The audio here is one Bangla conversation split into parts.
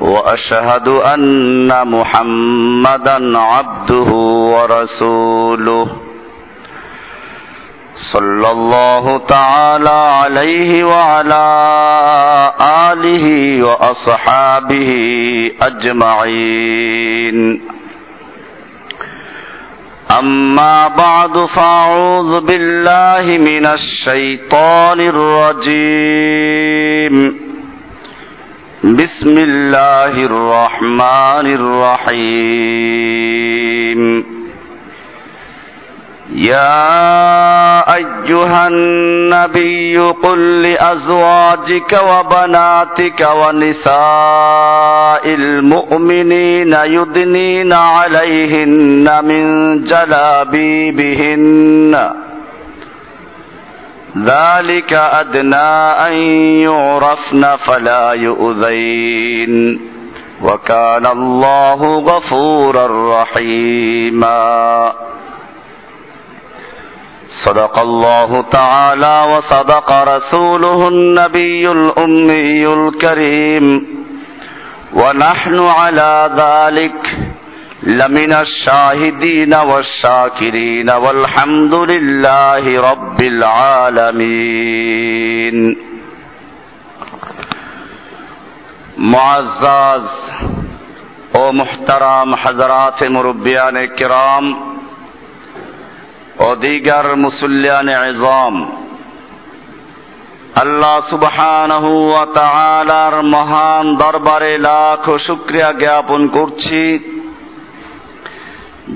وأشهد أن محمدا عبده ورسوله صلى الله تعالى عليه وعلى آله وأصحابه أجمعين. أما بعد فأعوذ بالله من الشيطان الرجيم. بسم الله الرحمن الرحيم يا أيها النبي قل لأزواجك وبناتك ونساء المؤمنين يدنين عليهن من جلابيبهن ذلك أدنى أن يعرفن فلا يؤذين. وكان الله غفورا رحيما. صدق الله تعالى وصدق رسوله النبي الأمي الكريم. ونحن على ذلك لمن الشاهدين والشاكرين والحمد لله رب العالمين معزز ও মুহতারাম হাজরাত মুরব্বিয়ান কিরাম ও দিগার মুসল্লিয়ান এজম আল্লাহ সুবহানাহু ওয়া তাআলার মহান দরবারে লাখ শুকরিয়া জ্ঞাপন করছি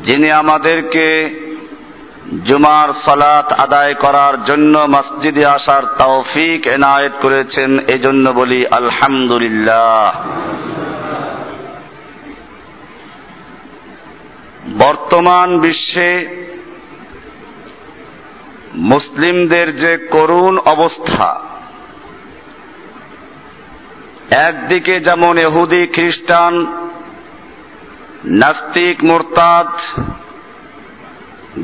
যিনি আমাদেরকে জুমার সালাত আদায় করার জন্য মসজিদে আসার তৌফিক এনায়েত করেছেন, এজন্য বলি আলহামদুলিল্লাহ। বর্তমান বিশ্বে মুসলিমদের যে করুণ অবস্থা, একদিকে যেমন এহুদি খ্রিস্টান নাস্তিক মোরতাদ,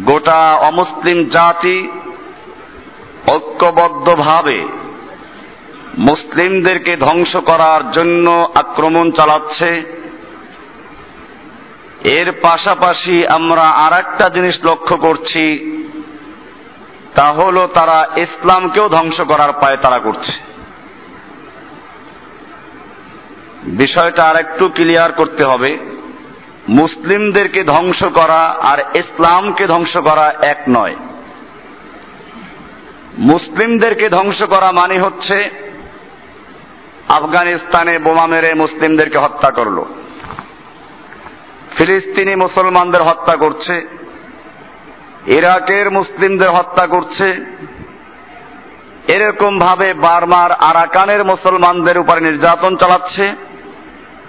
গোটা অমুসলিম জাতি ঐক্যবদ্ধভাবে মুসলিমদেরকে ধ্বংস করার জন্য আক্রমণ চালাচ্ছে। এর পাশাপাশি আমরা আর একটা জিনিস লক্ষ্য করছি, তা হলো তারা ইসলামকেও ধ্বংস করার পায়ে তারা করছে। বিষয়টা আর একটু ক্লিয়ার করতে হবে। মুসলিমদেরকে ধ্বংস করা আর ইসলামকে ধ্বংস করা এক নয়। মুসলিমদেরকে ধ্বংস করা মানে হচ্ছে আফগানিস্তানে বোমা মেরে মুসলিমদেরকে হত্যা করল। ফিলিস্তিনি মুসলমানদের হত্যা করছে। ইরাকের মুসলিমদের হত্যা করছে। এরকম ভাবে বার্মার আরাকানের মুসলমানদের উপরে নির্যাতন চালাচ্ছে।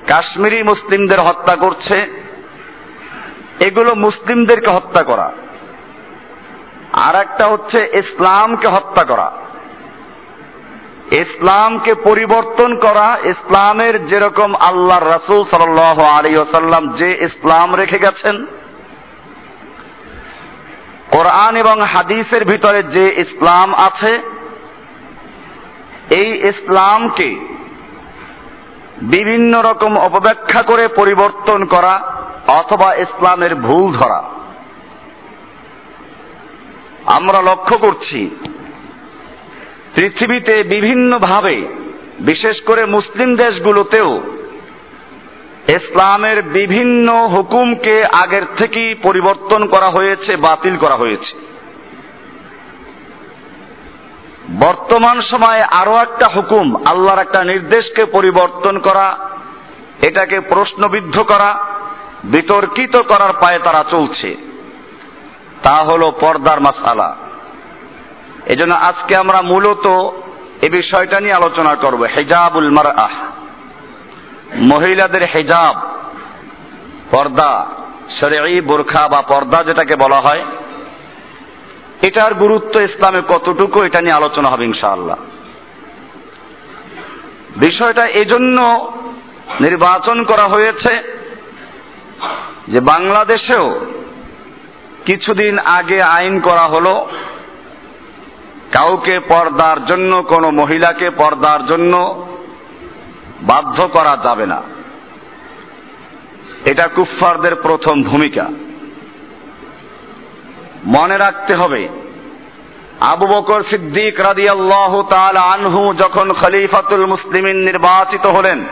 কাশ্মীরি মুসলিমদের হত্যা করছে। এগুলো মুসলিমদেরকে হত্যা করা। আর একটা হচ্ছে ইসলামকে হত্যা করা। ইসলামকে পরিবর্তন করা, ইসলামের যেরকম আল্লাহর রাসুল সাল আলী ওসাল্লাম যে ইসলাম রেখে গেছেন, কোরআন এবং হাদিসের ভিতরে যে ইসলাম আছে, এই ইসলামকে বিভিন্ন রকম অপব্যাখ্যা করে পরিবর্তন করা অথবা ইসলামের ভুল ধরা। আমরা লক্ষ্য করছি, পৃথিবীতে বিভিন্নভাবে, বিশেষ করে মুসলিম দেশগুলোতেও, ইসলামের বিভিন্ন হুকুমকে আগের থেকেই পরিবর্তন করা হয়েছে, বাতিল করা হয়েছে। বর্তমান সময়ে আরও একটা হুকুম, আল্লাহর একটা নির্দেশকে পরিবর্তন করা, এটাকে প্রশ্নবিদ্ধ করা বিতর্কিত করার পায়ে তারা চলছে। তা হলো পর্দার মাসালা। এজন্য আজকে আমরা মূলত এ বিষয়টা নিয়ে আলোচনা করব, হেজাবুল মারআহ। মহিলাদের হেজাব, পর্দা শরঈ বোরখা বা পর্দা যেটাকে বলা হয়, এটার গুরুত্ব ইসলামে কতটুকু এটা নিয়ে আলোচনা হবে ইনশাআল্লাহ। বিষয়টা এজন্য নির্বাচন করা হয়েছে যে বাংলাদেশেও কিছুদিন আগে আইন করা হলো, কাউকে পর্দার জন্য, কোনো মহিলাকে পর্দার জন্য বাধ্য করা যাবে না। এটা কুফফারদের প্রথম ভূমিকা। মনে রাখতে হবে, আবু বকর সিদ্দিক রাদিয়াল্লাহু তাআলা আনহু যখন খলিফাতুল মুসলিমিন নির্বাচিত হলেন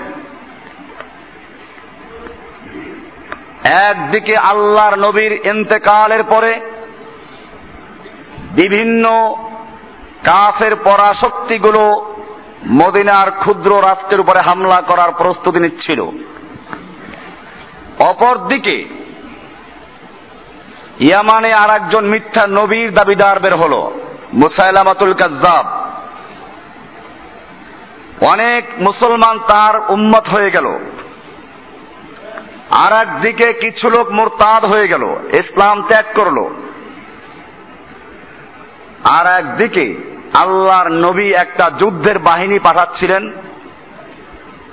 একদিকে আল্লাহর নবীর ইন্তেকালের পরে বিভিন্ন কাফের পরাশক্তিগুলো মদিনার ক্ষুদ্র রাষ্ট্রের উপরে হামলা করার প্রস্তুতি নিচ্ছিল। অপরদিকে ইয়ামানে আর একজন মিথ্যা নবীর দাবিদার বের হলো, মুসাইলামাতুল কাজ্জাব। অনেক মুসলমান তার উম্মত হয়ে গেল। আর একদিকে কিছু লোক মোরতাদ হয়ে গেল, ইসলাম ত্যাগ করল। আর একদিকে আল্লাহর নবী একটা যুদ্ধের বাহিনী পাঠাচ্ছিলেন।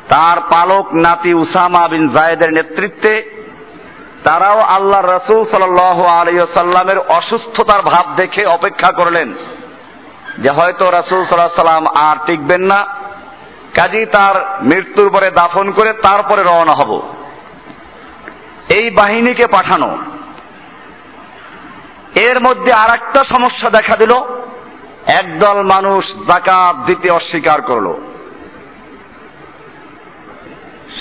তার পালক নাতি উসামা বিন জায়েদের নেতৃত্বে। তারাও আল্লাহ রসুল সাল আলিয়াল্লামের অসুস্থতার ভাব দেখে অপেক্ষা করলেন যে হয়তো রসুল সাল্লাহ সাল্লাম আর টিকবেন না। কাজী তার মৃত্যুর পরে দাফন করে তারপরে রওনা হব। এই বাহিনীকে পাঠানো। এর মধ্যে আর একটা সমস্যা দেখা দিল। একদল মানুষ জাকাত দিতে অস্বীকার করল।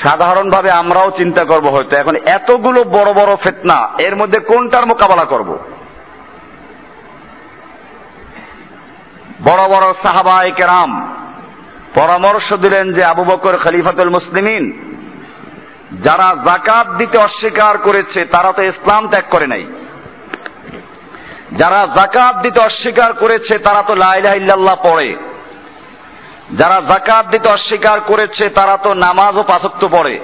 সাধারণভাবে আমরাও চিন্তা করব হয়তো, এখন এতগুলো বড় বড় ফেতনা, এর মধ্যে কোনটার মোকাবেলা করব? বড় বড় সাহাবাই কেরাম পরামর্শ দিলেন যে আবু বকর খলিফাতুল মুসলিমিন যারা জাকাত দিতে অস্বীকার করেছে, তারা তো ইসলাম ত্যাগ করে নাই। যারা জাকাত দিতে অস্বীকার করেছে, তারা তো লাইলাহ পড়ে। যারা জাকাত দিতে অস্বীকার করেছে, তারা তো নামাজও পাঁচক্ত পড়ে।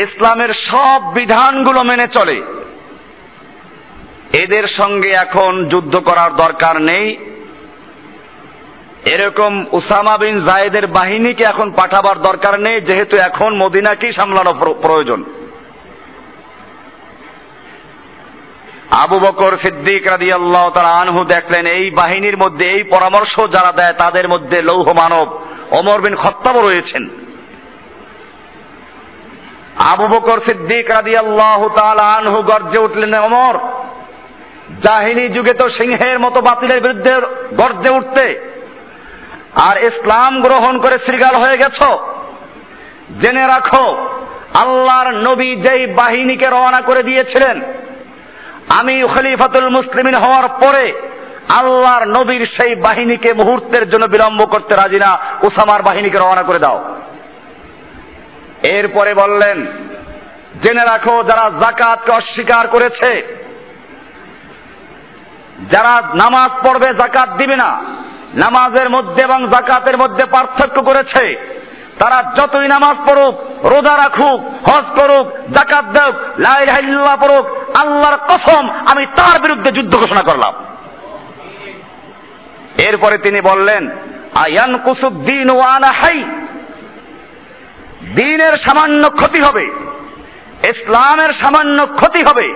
ইসলামের সব বিধানগুলো মেনে চলে। এদের সঙ্গে এখন যুদ্ধ করার দরকার নেই। এরকম উসামা বিন জায়েদের বাহিনীকে এখন পাঠাবার দরকার নেই, যেহেতু এখন মদিনাকেই সামলানো প্রয়োজন। আবু বকর সিদ্দিক রাদি আল্লাহ তারা আনহু দেখলেন, এই বাহিনীর মধ্যে এই পরামর্শ যারা দেয়, তাদের মধ্যে লৌহ মানব অমর বিন খত্তাব রয়েছেন। আবু বকর সিদ্দিক রাদি আল্লাহ আনহু গর্জে উঠলেন অমর জাহিনী যুগে তো সিংহের মতো বাতিলের বিরুদ্ধে গর্জে উঠতে। আর ইসলাম গ্রহণ করে শ্রীগাল হয়ে গেছ? জেনে রাখো, আল্লাহর নবী যেই বাহিনীকে রওনা করে দিয়েছিলেন, আমি খলিফাতুল মুসলিমিন হওয়ার পরে আল্লাহর নবীর সেই বাহিনীকে মুহূর্তের জন্য বিলম্ব করতে রাজি না, উসামার বাহিনীকে রওনা করে দাও। এরপরে বললেন, জেনে রাখো, যারা জাকাতকে অস্বীকার করেছে, যারা নামাজ পড়বে জাকাত দিবে না নামাজের মধ্যে এবং জাকাতের মধ্যে পার্থক্য করেছে। তারা যতই নামাজ পড়ুক, রোজা রাখুক, হজ করুক জাকাত দেখ লাইল্লাহ পড়ুক, আল্লাহর কসম, আমি তার বিরুদ্ধে যুদ্ধ ঘোষণা করলাম। এরপরে তিনি বললেন আয়ান কুসুদ্দিন ওয়ানা হাই? দিনের সামান্য ক্ষতি হবে, ইসলামের সামান্য ক্ষতি হবে,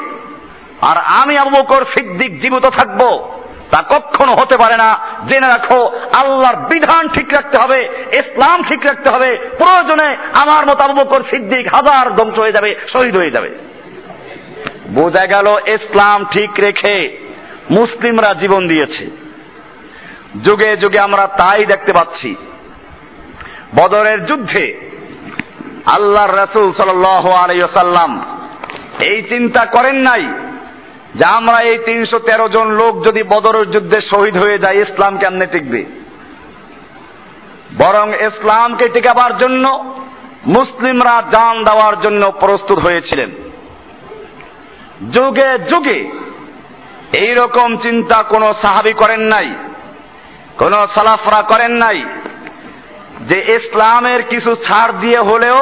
আর আমি আবু বকর সিদ্দিক জীবিত থাকব। তা কখনো হতে পারে না। জেনে রাখো, আল্লাহর বিধান ঠিক রাখতে হবে, ইসলাম ঠিক রাখতে হবে। প্রয়োজনে আমার মতো সিদ্দিক হাজার ধ্বংস হয়ে যাবে, শহীদ হয়ে যাবে। বোঝা গেল, ইসলাম ঠিক রেখে মুসলিমরা জীবন দিয়েছে। যুগে যুগে আমরা তাই দেখতে পাচ্ছি। বদরের যুদ্ধে আল্লাহর রসুল সাল্লাম এই চিন্তা করেন নাই। যে আমরা এই তিনশো তেরো জন লোক যদি বদরের যুদ্ধে শহীদ হয়ে যায়, ইসলাম কেমনে টিকবে? বরং ইসলামকে টিকাবার জন্য মুসলিমরা জান দেওয়ার জন্য প্রস্তুত হয়েছিলেন। যুগে যুগে এই রকম চিন্তা কোনো সাহাবি করেন নাই, কোন সালাফরা করেন নাই, যে ইসলামের কিছু ছাড় দিয়ে হলেও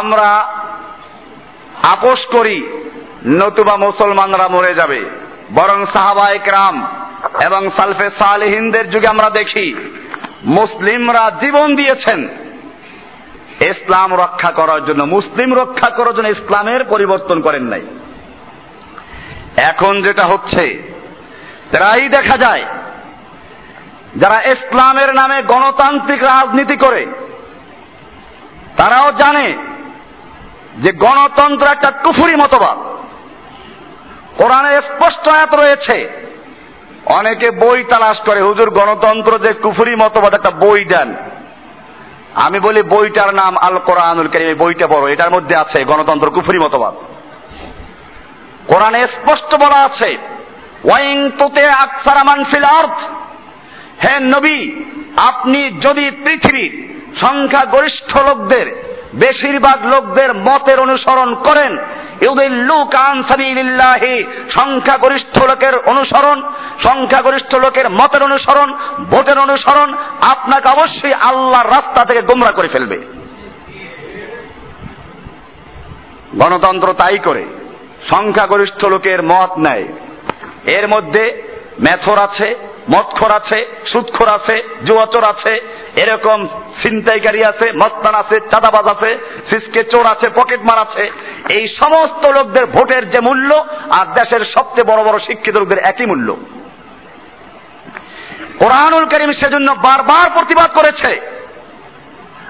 আমরা আপোষ করি নতুবা মুসলমানরা মরে যাবে। বরং সাহাবা একরাম এবং সালফে সালেহিনদের যুগে আমরা দেখি, মুসলিমরা জীবন দিয়েছেন। ইসলাম রক্ষা করার জন্য, মুসলিম রক্ষা করার জন্য ইসলামের পরিবর্তন করেন নাই। এখন যেটা হচ্ছে, প্রায়ই দেখা যায়, যারা ইসলামের নামে গণতান্ত্রিক রাজনীতি করে, তারাও জানে যে গণতন্ত্র একটা কুফুরি মতবাদ। কোরআনে স্পষ্ট আয়াত রয়েছে। অনেকে বই তালাশ করে, হুজুর, গণতন্ত্র যে কুফুরি মতবাদ, একটা বই দেন। আমি বলি, বইটার নাম আল কোরআনুল করিম বইটা বড় এটার মধ্যে আছে গণতন্ত্র কুফুরি মতবাদ। কোরআনে স্পষ্ট বলা আছে ওয়াইং তোতে আকসারামান ফিল আর্থ হে নবী, আপনি যদি পৃথিবীর সংখ্যাগরিষ্ঠ লোকদের বেশিরভাগ লোকদের মতের অনুসরণ করেন। সংখ্যাগরিষ্ঠ লোকের অনুসরণ, সংখ্যাগরিষ্ঠ লোকের মতের অনুসরণ, ভোটের অনুসরণ আপনাকে অবশ্যই আল্লাহর রাস্তা থেকে গোমরা করে ফেলবে। গণতন্ত্র তাই করে, সংখ্যাগরিষ্ঠ লোকের মত নেয়। এর মধ্যে মেথর আছে মদখর আছে সুদখোর আছে, জুয়াচোর আছে, এরকম ছিনতাইকারী আছে, মস্তান আছে, চাঁদাবাজ আছে, সিসকে চোর আছে, পকেটমার আছে। এই সমস্ত লোকদের ভোটের যে মূল্য আর দেশের সবচেয়ে বড় বড় শিক্ষিত লোকদের একই মূল্য। কোরআনুল করিম সেজন্য বারবার প্রতিবাদ করেছে।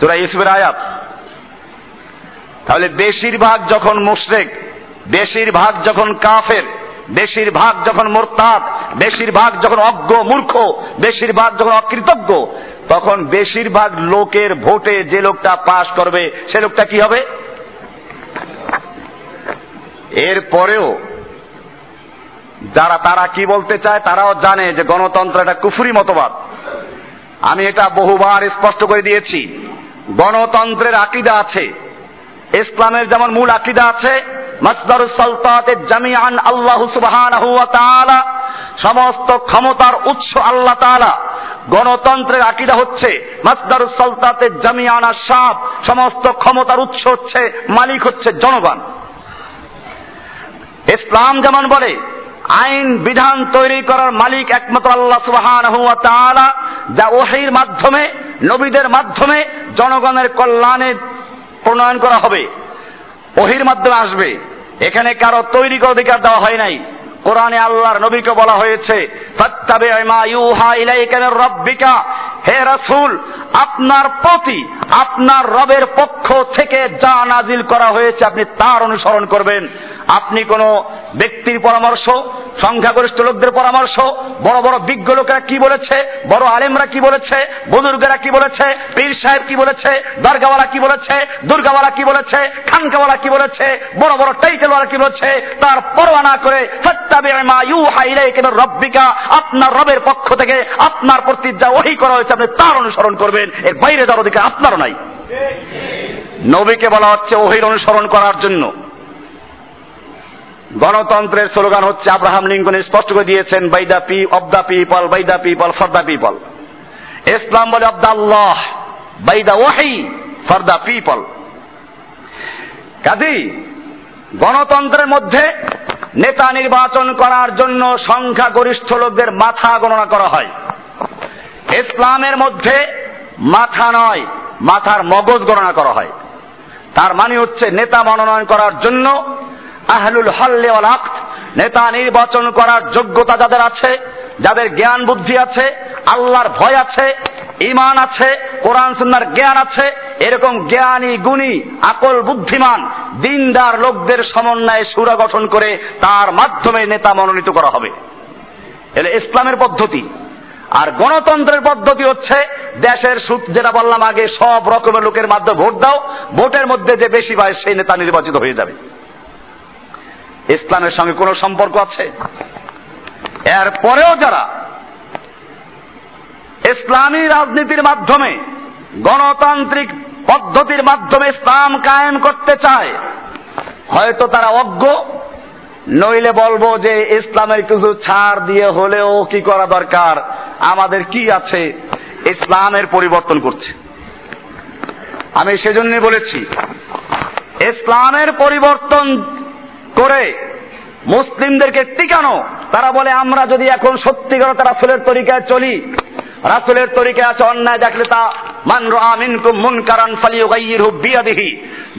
সুরা ইউসুফের আয়াত। তাহলে বেশিরভাগ যখন মুশরেক, বেশিরভাগ যখন কাফের, বেশিরভাগ যখন মোরতাদ, বেশিরভাগ যখন অজ্ঞ, মূর্খ, বেশিরভাগ যখন অকৃতজ্ঞ, তখন বেশিরভাগ লোকের ভোটে যে লোকটা পাশ করবে, সে লোকটা কি হবে? এর পরেও যারা তারা কি বলতে চায় তারাও জানে যে গণতন্ত্র একটা কুফুরি মতবাদ। আমি এটা বহুবার স্পষ্ট করে দিয়েছি। গণতন্ত্রের আকিদা আছে। ইসলামের যেমন মূল আকিদা আছে মাসদার সালতাতে জামিআন আল্লাহ সুবহানাহু সমস্ত ক্ষমতার উৎস আল্লাহ তাআলা। গণতন্ত্রের আকিদা হচ্ছে মাসদার সালতাতে জামিআন সাব সমস্ত ক্ষমতার উৎস হচ্ছে, মালিক হচ্ছে জনগণ। ইসলাম যেমন বলে আইন, বিধান তৈরি করার মালিক একমাত্র আল্লাহ সুবাহান যা ওহির মাধ্যমে, নবীদের মাধ্যমে জনগণের কল্যাণে প্রণয়ন করা হবে। ওহির মাধ্যমে আসবে। এখানে কারও তৈরি অধিকার দেওয়া হয় নাই। কোরআনে আল্লাহর নবীকে বলা হয়েছে রব্বিকা। হে রাসূল, আপনার প্রতি, আপনার রবের পক্ষ থেকে যা নাজিল করা হয়েছে আপনি তার অনুসরণ করবেন। আপনি কোন ব্যক্তির পরামর্শ, সংখ্যাগরিষ্ঠ লোকদের পরামর্শ, বড় বড় বিজ্ঞ লোকেরা কি বলেছে, বড় আলেমরা কি বলেছে, বুজুর্গেরা কি বলেছে, পীর সাহেব কি বলেছে, দরগাওয়ালা কি বলেছে, দুর্গাওয়ালা কি বলেছে, খানকাওয়ালা কি বলেছে, বড় বড় টাইটেলওয়ালা কি বলেছে, তার পরোয়া না করে আপনার রবের পক্ষ থেকে আপনার প্রতি যা ওহি করা হয়েছে আপনি তার অনুসরণ করবেন। এর বাইরে যাওয়ার অধিকার আপনারও নাই। নবীকে বলা হচ্ছে ওহির অনুসরণ করার জন্য। গণতন্ত্রের স্লোগান হচ্ছে আব্রাহাম লিঙ্কন স্পষ্ট করে দিয়েছেন by the p of the people by the people for the people. ইসলাম বলে অব দ্য আল্লাহ বাই দা ওয়াহি ফর দ্য পিপল। কাজী গণতন্ত্রের মধ্যে নেতা নির্বাচন করার জন্য সংখ্যাগরিষ্ঠ লোকদের মাথা গণনা করা হয়। ইসলামের মধ্যে মাথা নয়, মাথার মগজ গণনা করা হয়। তার মানে হচ্ছে নেতা মনোনয়ন করার জন্য আহলুল হল্লে আক্ত নেতা নির্বাচন করার যোগ্যতা যাদের আছে, যাদের জ্ঞান বুদ্ধি আছে, আল্লাহর ভয় আছে ইমান আছে, কোরআন সুন্নার জ্ঞান আছে, এরকম জ্ঞানী, গুণী, আকল, বুদ্ধিমান, দিনদার লোকদের সমন্বয়ে সুরা গঠন করে তার মাধ্যমে নেতা মনোনীত করা হবে। এলে ইসলামের পদ্ধতি। আর গণতন্ত্রের পদ্ধতি হচ্ছে, দেশের সুদ যেটা বললাম আগে, সব রকমের লোকের মাধ্যমে ভোট দাও, ভোটের মধ্যে যে বেশি পায় সেই নেতা নির্বাচিত হয়ে যাবে। ইসলামের সঙ্গে কোনো সম্পর্ক আছে? এর যারা ইসলামী রাজনীতির মাধ্যমে, গণতান্ত্রিক পদ্ধতির মাধ্যমে ইসলাম কায়েম করতে চায়, হয়তো তারা অজ্ঞ। নইলে বলব যে ইসলামের কিছু ছাড় দিয়ে হলেও কি করা দরকার? আমাদের কি আছে ইসলামের পরিবর্তন করছে? আমি সেজন্য বলেছি, ইসলামের পরিবর্তন করে মুসলিমদেরকে টিকানো। তারা বলে, আমরা যদি এখন সত্যিকার রাসুলের তরিকায় চলি, রাসুলের তরিকায় আছে অন্যায় দেখলে তা মান মিনকুম মুনকারান ফালিয়ুগাইয়িরহু বিয়াদিহি।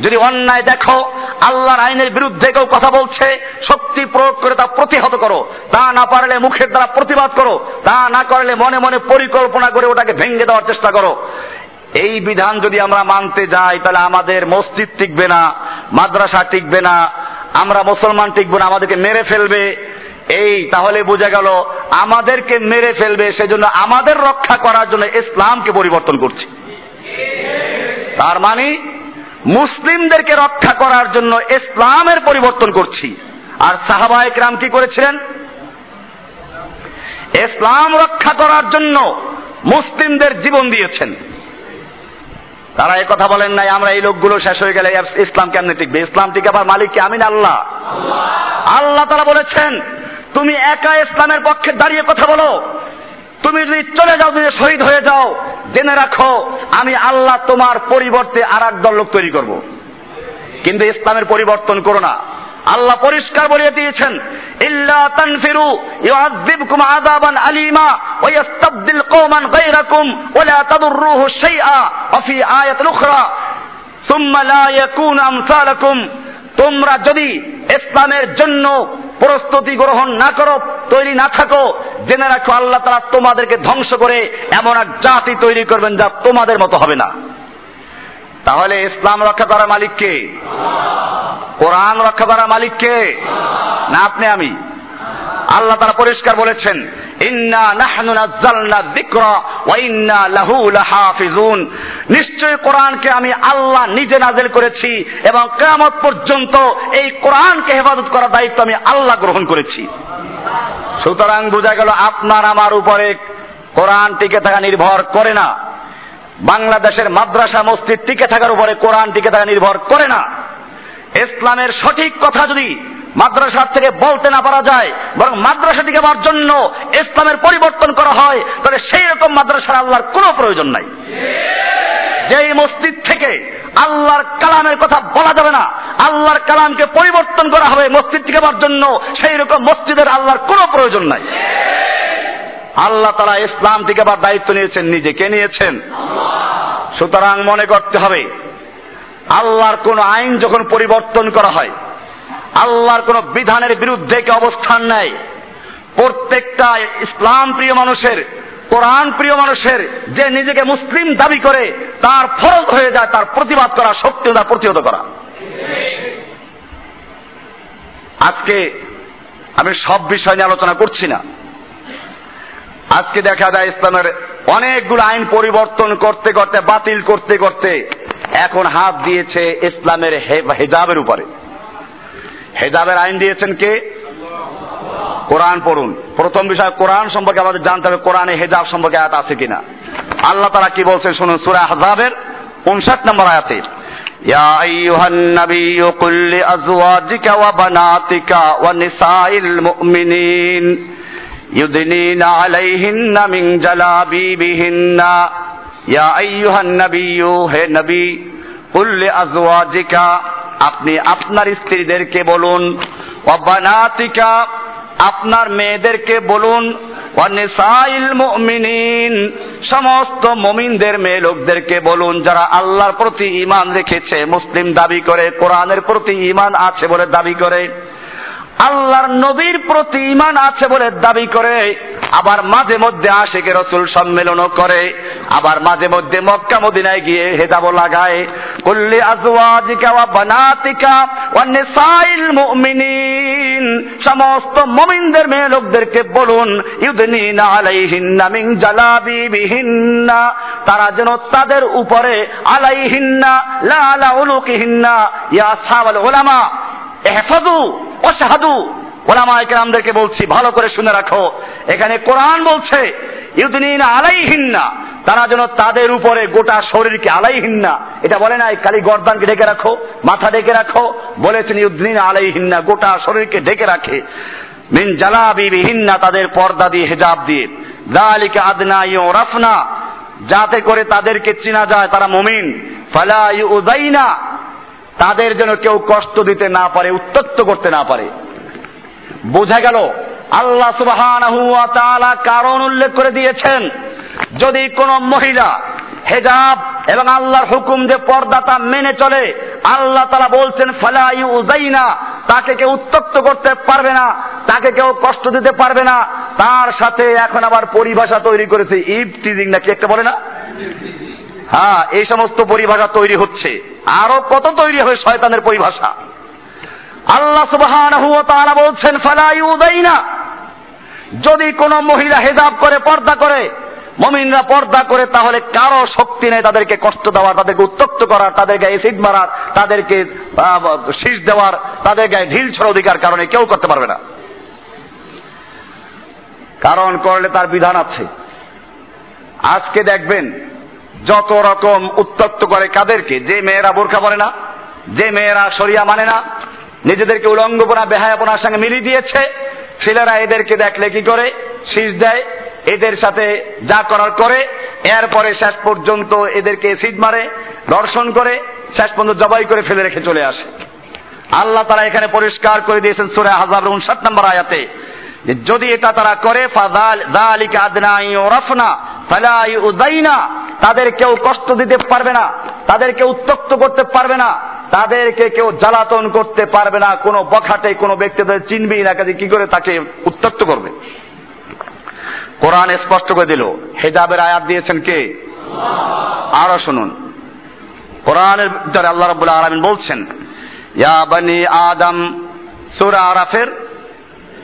যদি অন্যায় দেখো, আল্লাহর আইনের বিরুদ্ধে কেউ কথা বলছে, শক্তি প্রয়োগ করে তা প্রতিহত করো। তা না পারলে মুখের দ্বারা প্রতিবাদ করো। তা না করলে মনে মনে পরিকল্পনা করে ওটাকে ভেঙে দেওয়ার চেষ্টা করো। এই বিধান যদি আমরা মানতে যাই, তাহলে আমাদের মসজিদ টিকবে না, মাদ্রাসা টিকবে না আমরা মুসলমান টিকবো না, আমাদেরকে মেরে ফেলবে। এই তাহলে বোঝা গেল, আমাদেরকে মেরে ফেলবে, সেজন্য আমাদের রক্ষা করার জন্য ইসলামকে পরিবর্তন করছি। তার মানে মুসলিমদেরকে রক্ষা করার জন্য ইসলামের পরিবর্তন করছি। আর সাহাবা একরাম কি করেছিলেন? ইসলাম রক্ষা করার জন্য মুসলিমদের জীবন দিয়েছেন। তারা এই কথা বলেন নাই, আমরা এই লোকগুলো শেষ হয়ে গেলে ইসলাম কেমনে টিকবে? ইসলাম টিকাবার মালিক কি? আমিন আল্লাহ। আল্লাহ তারা বলেছেন, তুমি একা ইসলামের পক্ষে দাঁড়িয়ে কথা বলো। তুমি যদি চলে যাও, যদি শহীদ হয়ে যাও, জেনে রাখো, আমি আল্লাহ তোমার পরিবর্তে আর দল লোক তৈরি করব। কিন্তু ইসলামের পরিবর্তন করো না। আল্লাহ পরিষ্কার বলিয়ে দিয়েছেন, ইল্লা তানফিরু আযাবান ওয়া ইস্তাবদিল কওমান গায়রাকুম ওয়া লা তাদুররুহু শাইআ ওয়া ফি আয়াতিন উখরা। সুম্মা লা ইয়াকুন আমসালাকুম। তোমরা যদি ইসলামের জন্য প্রস্তুতি গ্রহণ না করো, তৈরি না থাকো, জেনে রাখো আল্লাহ তারা তোমাদেরকে ধ্বংস করে এমন এক জাতি তৈরি করবেন যা তোমাদের মতো হবে না। তাহলে ইসলাম রক্ষা করার মালিক কে? কোরআন রক্ষা করার মালিক কে? না আপনি, আমি। আল্লাহ তারা পরিষ্কার বলেছেন, ইন্না নাহনু নাযালনা যিকরা ওয়া ইন্না লাহু লাহাফিজুন। নিশ্চয় কোরআনকে আমি আল্লাহ নিজে নাজিল করেছি এবং কিয়ামত পর্যন্ত এই কোরআনকে হেফাজত করার দায়িত্ব আমি আল্লাহ গ্রহণ করেছি। সুতরাং বোঝা গেল আপনার আমার উপরে কোরআন টিকে থাকা নির্ভর করে না। বাংলাদেশের মাদ্রাসা, মসজিদ টিকে থাকার উপরে কোরআন টিকে থাকা নির্ভর করে না। ইসলামের সঠিক কথা যদি মাদ্রাসার থেকে বলতে না পারা যায়, বরং মাদ্রাসা টিকে পাওয়ার জন্য ইসলামের পরিবর্তন করা হয়, তাহলে সেই রকম মাদ্রাসার আল্লাহর কোনো প্রয়োজন নাই। যেই মসজিদ থেকে আল্লাহর কালামের কথা বলা যাবে না, আল্লাহর কালামকে পরিবর্তন করা হবে মসজিদ টিকে পাওয়ার জন্য, সেই রকম মসজিদের আল্লাহর কোনো প্রয়োজন নাই। আল্লাহ তারা ইসলাম থেকে আবার দায়িত্ব নিয়েছেন, নিজে কে নিয়েছেন? সুতরাং মনে করতে হবে, আল্লাহর কোন আইন যখন পরিবর্তন করা হয়, আল্লাহর কোন বিধানের বিরুদ্ধে কে অবস্থান নেয়, প্রত্যেকটা ইসলাম প্রিয় মানুষের, কোরআন প্রিয় মানুষের, যে নিজেকে মুসলিম দাবি করে, তার ফরজ হয়ে যায়, তার প্রতিবাদ করা শক্তি তার প্রতিহত করা। আজকে আমি সব বিষয় নিয়ে আলোচনা করছি না। আজকে দেখা যায় ইসলামের অনেকগুলো আইন পরিবর্তন করতে করতে বাতিল করতে করতে এখন হাত দিয়েছে ইসলামের হেজাবের উপরে হেজাবের আইন দিয়েছেন কে কোরআন পড়ুন প্রথম বিষয় কোরআন সম্পর্কে আমাদের জানতে হবে কোরআনে হেজাব সম্পর্কে আয়াত আছে কিনা আল্লাহ তারা কি বলছেন শুনুন সুরা হাজাবের উনষাট নম্বর আয়াতে يا أيها النبي قل لأزواجك وبناتك ونساء المؤمنين يدنين عليهن من جلابيبهن يا أيها النبي হে নবী قل لأزواجك আপনি আপনার স্ত্রীদেরকে বলুন অবানাতিকা আপনার মেয়েদেরকে বলুন ওয়ানিসাইল মুমিনিন সমস্ত মুমিনদের মেয়ে লোকদেরকে বলুন যারা আল্লাহর প্রতি ঈমান রেখেছে মুসলিম দাবি করে কোরআনের প্রতি ঈমান আছে বলে দাবি করে আল্লাহর নবীর প্রতি ইমান আছে বলে দাবি করে, আবার মাঝে মধ্যে আশেকে রসুল সম্মেলনও করে, আবার মাঝে মধ্যে মক্কা মদিনায় গিয়ে হেজাবো লাগায়। আজওয়াজিকা ওয়া বানাতিকা ওয়া নিসাইল মুমিনিন। সমস্ত মুমিনদের মেয়ে লোকদেরকে বলুন, ইউদনিনা আলাইহিন্না মিন জালাবিবিহিন্না। তারা যেন তাদের উপরে আলাইহিন্না, লা আলা ইয়া উলামা। এহফাজু ও শাহাদু ওলামায়ে কেরামদেরকে বলছি, ভালো করে শুনে রাখো। এখানে কোরআন বলছে ইউদিন আলাইহিন্না। তারা যেন তাদের উপরে গোটা শরীরকে আলাইহিন্না। এটা বলে নাই, খালি গর্দানকে ঢেকে রাখো, মাথা ঢেকে রাখো। বলেছেন ইউদ্দিন আলাইহিন্না, গোটা শরীরকে ঢেকে রাখে। মিন জালাবি বিহিন্না তাদের পর্দা দিয়ে, হেজাব দিয়ে। দালিকা আদনা রাফনা যাতে করে তাদেরকে চেনা যায়, তারা মুমিন। ফালা ইউদাইনা তাদের যেন কেউ কষ্ট দিতে না পারে উত্তক্ত করতে না পারে। বোঝা গেল, আল্লাহ তাআলা কারণ উল্লেখ করে দিয়েছেন, যদি কোন মহিলা হেজাব এবং আল্লাহর হুকুম যে পর্দাটা মেনে চলে, আল্লাহ তারা বলছেন ফালাই উজাইনা তাকে কেউ উত্তক্ত করতে পারবে না, তাকে কেউ কষ্ট দিতে পারবে না। তার সাথে এখন আবার পরিভাষা তৈরি করেছে ইভ টিজিং নাকি একটা বলে না? হ্যাঁ এই সমস্ত পরিভাষা তৈরি হচ্ছে। আরও কত তৈরি হবে শয়তানের পরিভাষা? আল্লাহ তাআলা বলছেন, ফালা ইউদাইনা। যদি কোন মহিলা হেজাব করে, পর্দা করে, মমিনরা পর্দা করে, তাহলে কারও শক্তি নেই তাদেরকে কষ্ট দেওয়ার, তাদেরকে উত্তক্ত করার তাদের গায়ে এসিড মারার, তাদেরকে শীষ দেওয়ার তাদের গায়ে ঢিল ছড় অধিকার কারণে কেউ করতে পারবে না। কারণ করলে তার বিধান আছে। আজকে দেখবেন যত রকম উত্তক্ত করে কাদেরকে, যে মেয়েরা বোরখা পরে না, যে মেয়েরা সরিয়া মানে না, নিজেদেরকে উলঙ্গপনা, বেহায়াপনার সঙ্গে মিলিয়ে দিয়েছে, ছেলেরা এদেরকে দেখলে কি করে? শীষ দেয়, এদের সাথে যা করার করে, এরপরে শেষ পর্যন্ত এদেরকে সিট মারে দর্শন করে, শেষ পর্যন্ত জবাই করে ফেলে রেখে চলে আসে। আল্লাহ তারা এখানে পরিষ্কার করে দিয়েছেন সুরে হাজার উনষাট নম্বর আয়াতে যদি এটা তারা করে তাদের কেউ কষ্ট দিতে পারবে না তাদেরকে উত্তক্ত করতে পারবে না, তাদেরকে কেউ জ্বালাতন করতে পারবে না, কোনো বখাটে কোনো ব্যক্তি তাদের চিনবেই না, কাজে কি করে তাকে উত্তক্ত করবে? কোরআন স্পষ্ট করে দিল, হেজাবের আয়াত দিয়েছেন কে? আরও শুনুন। কোরআনের ভিতরে আল্লাহ রাব্বুল আলামিন বলছেন, ইয়া বানি আদম সূরা আরাফের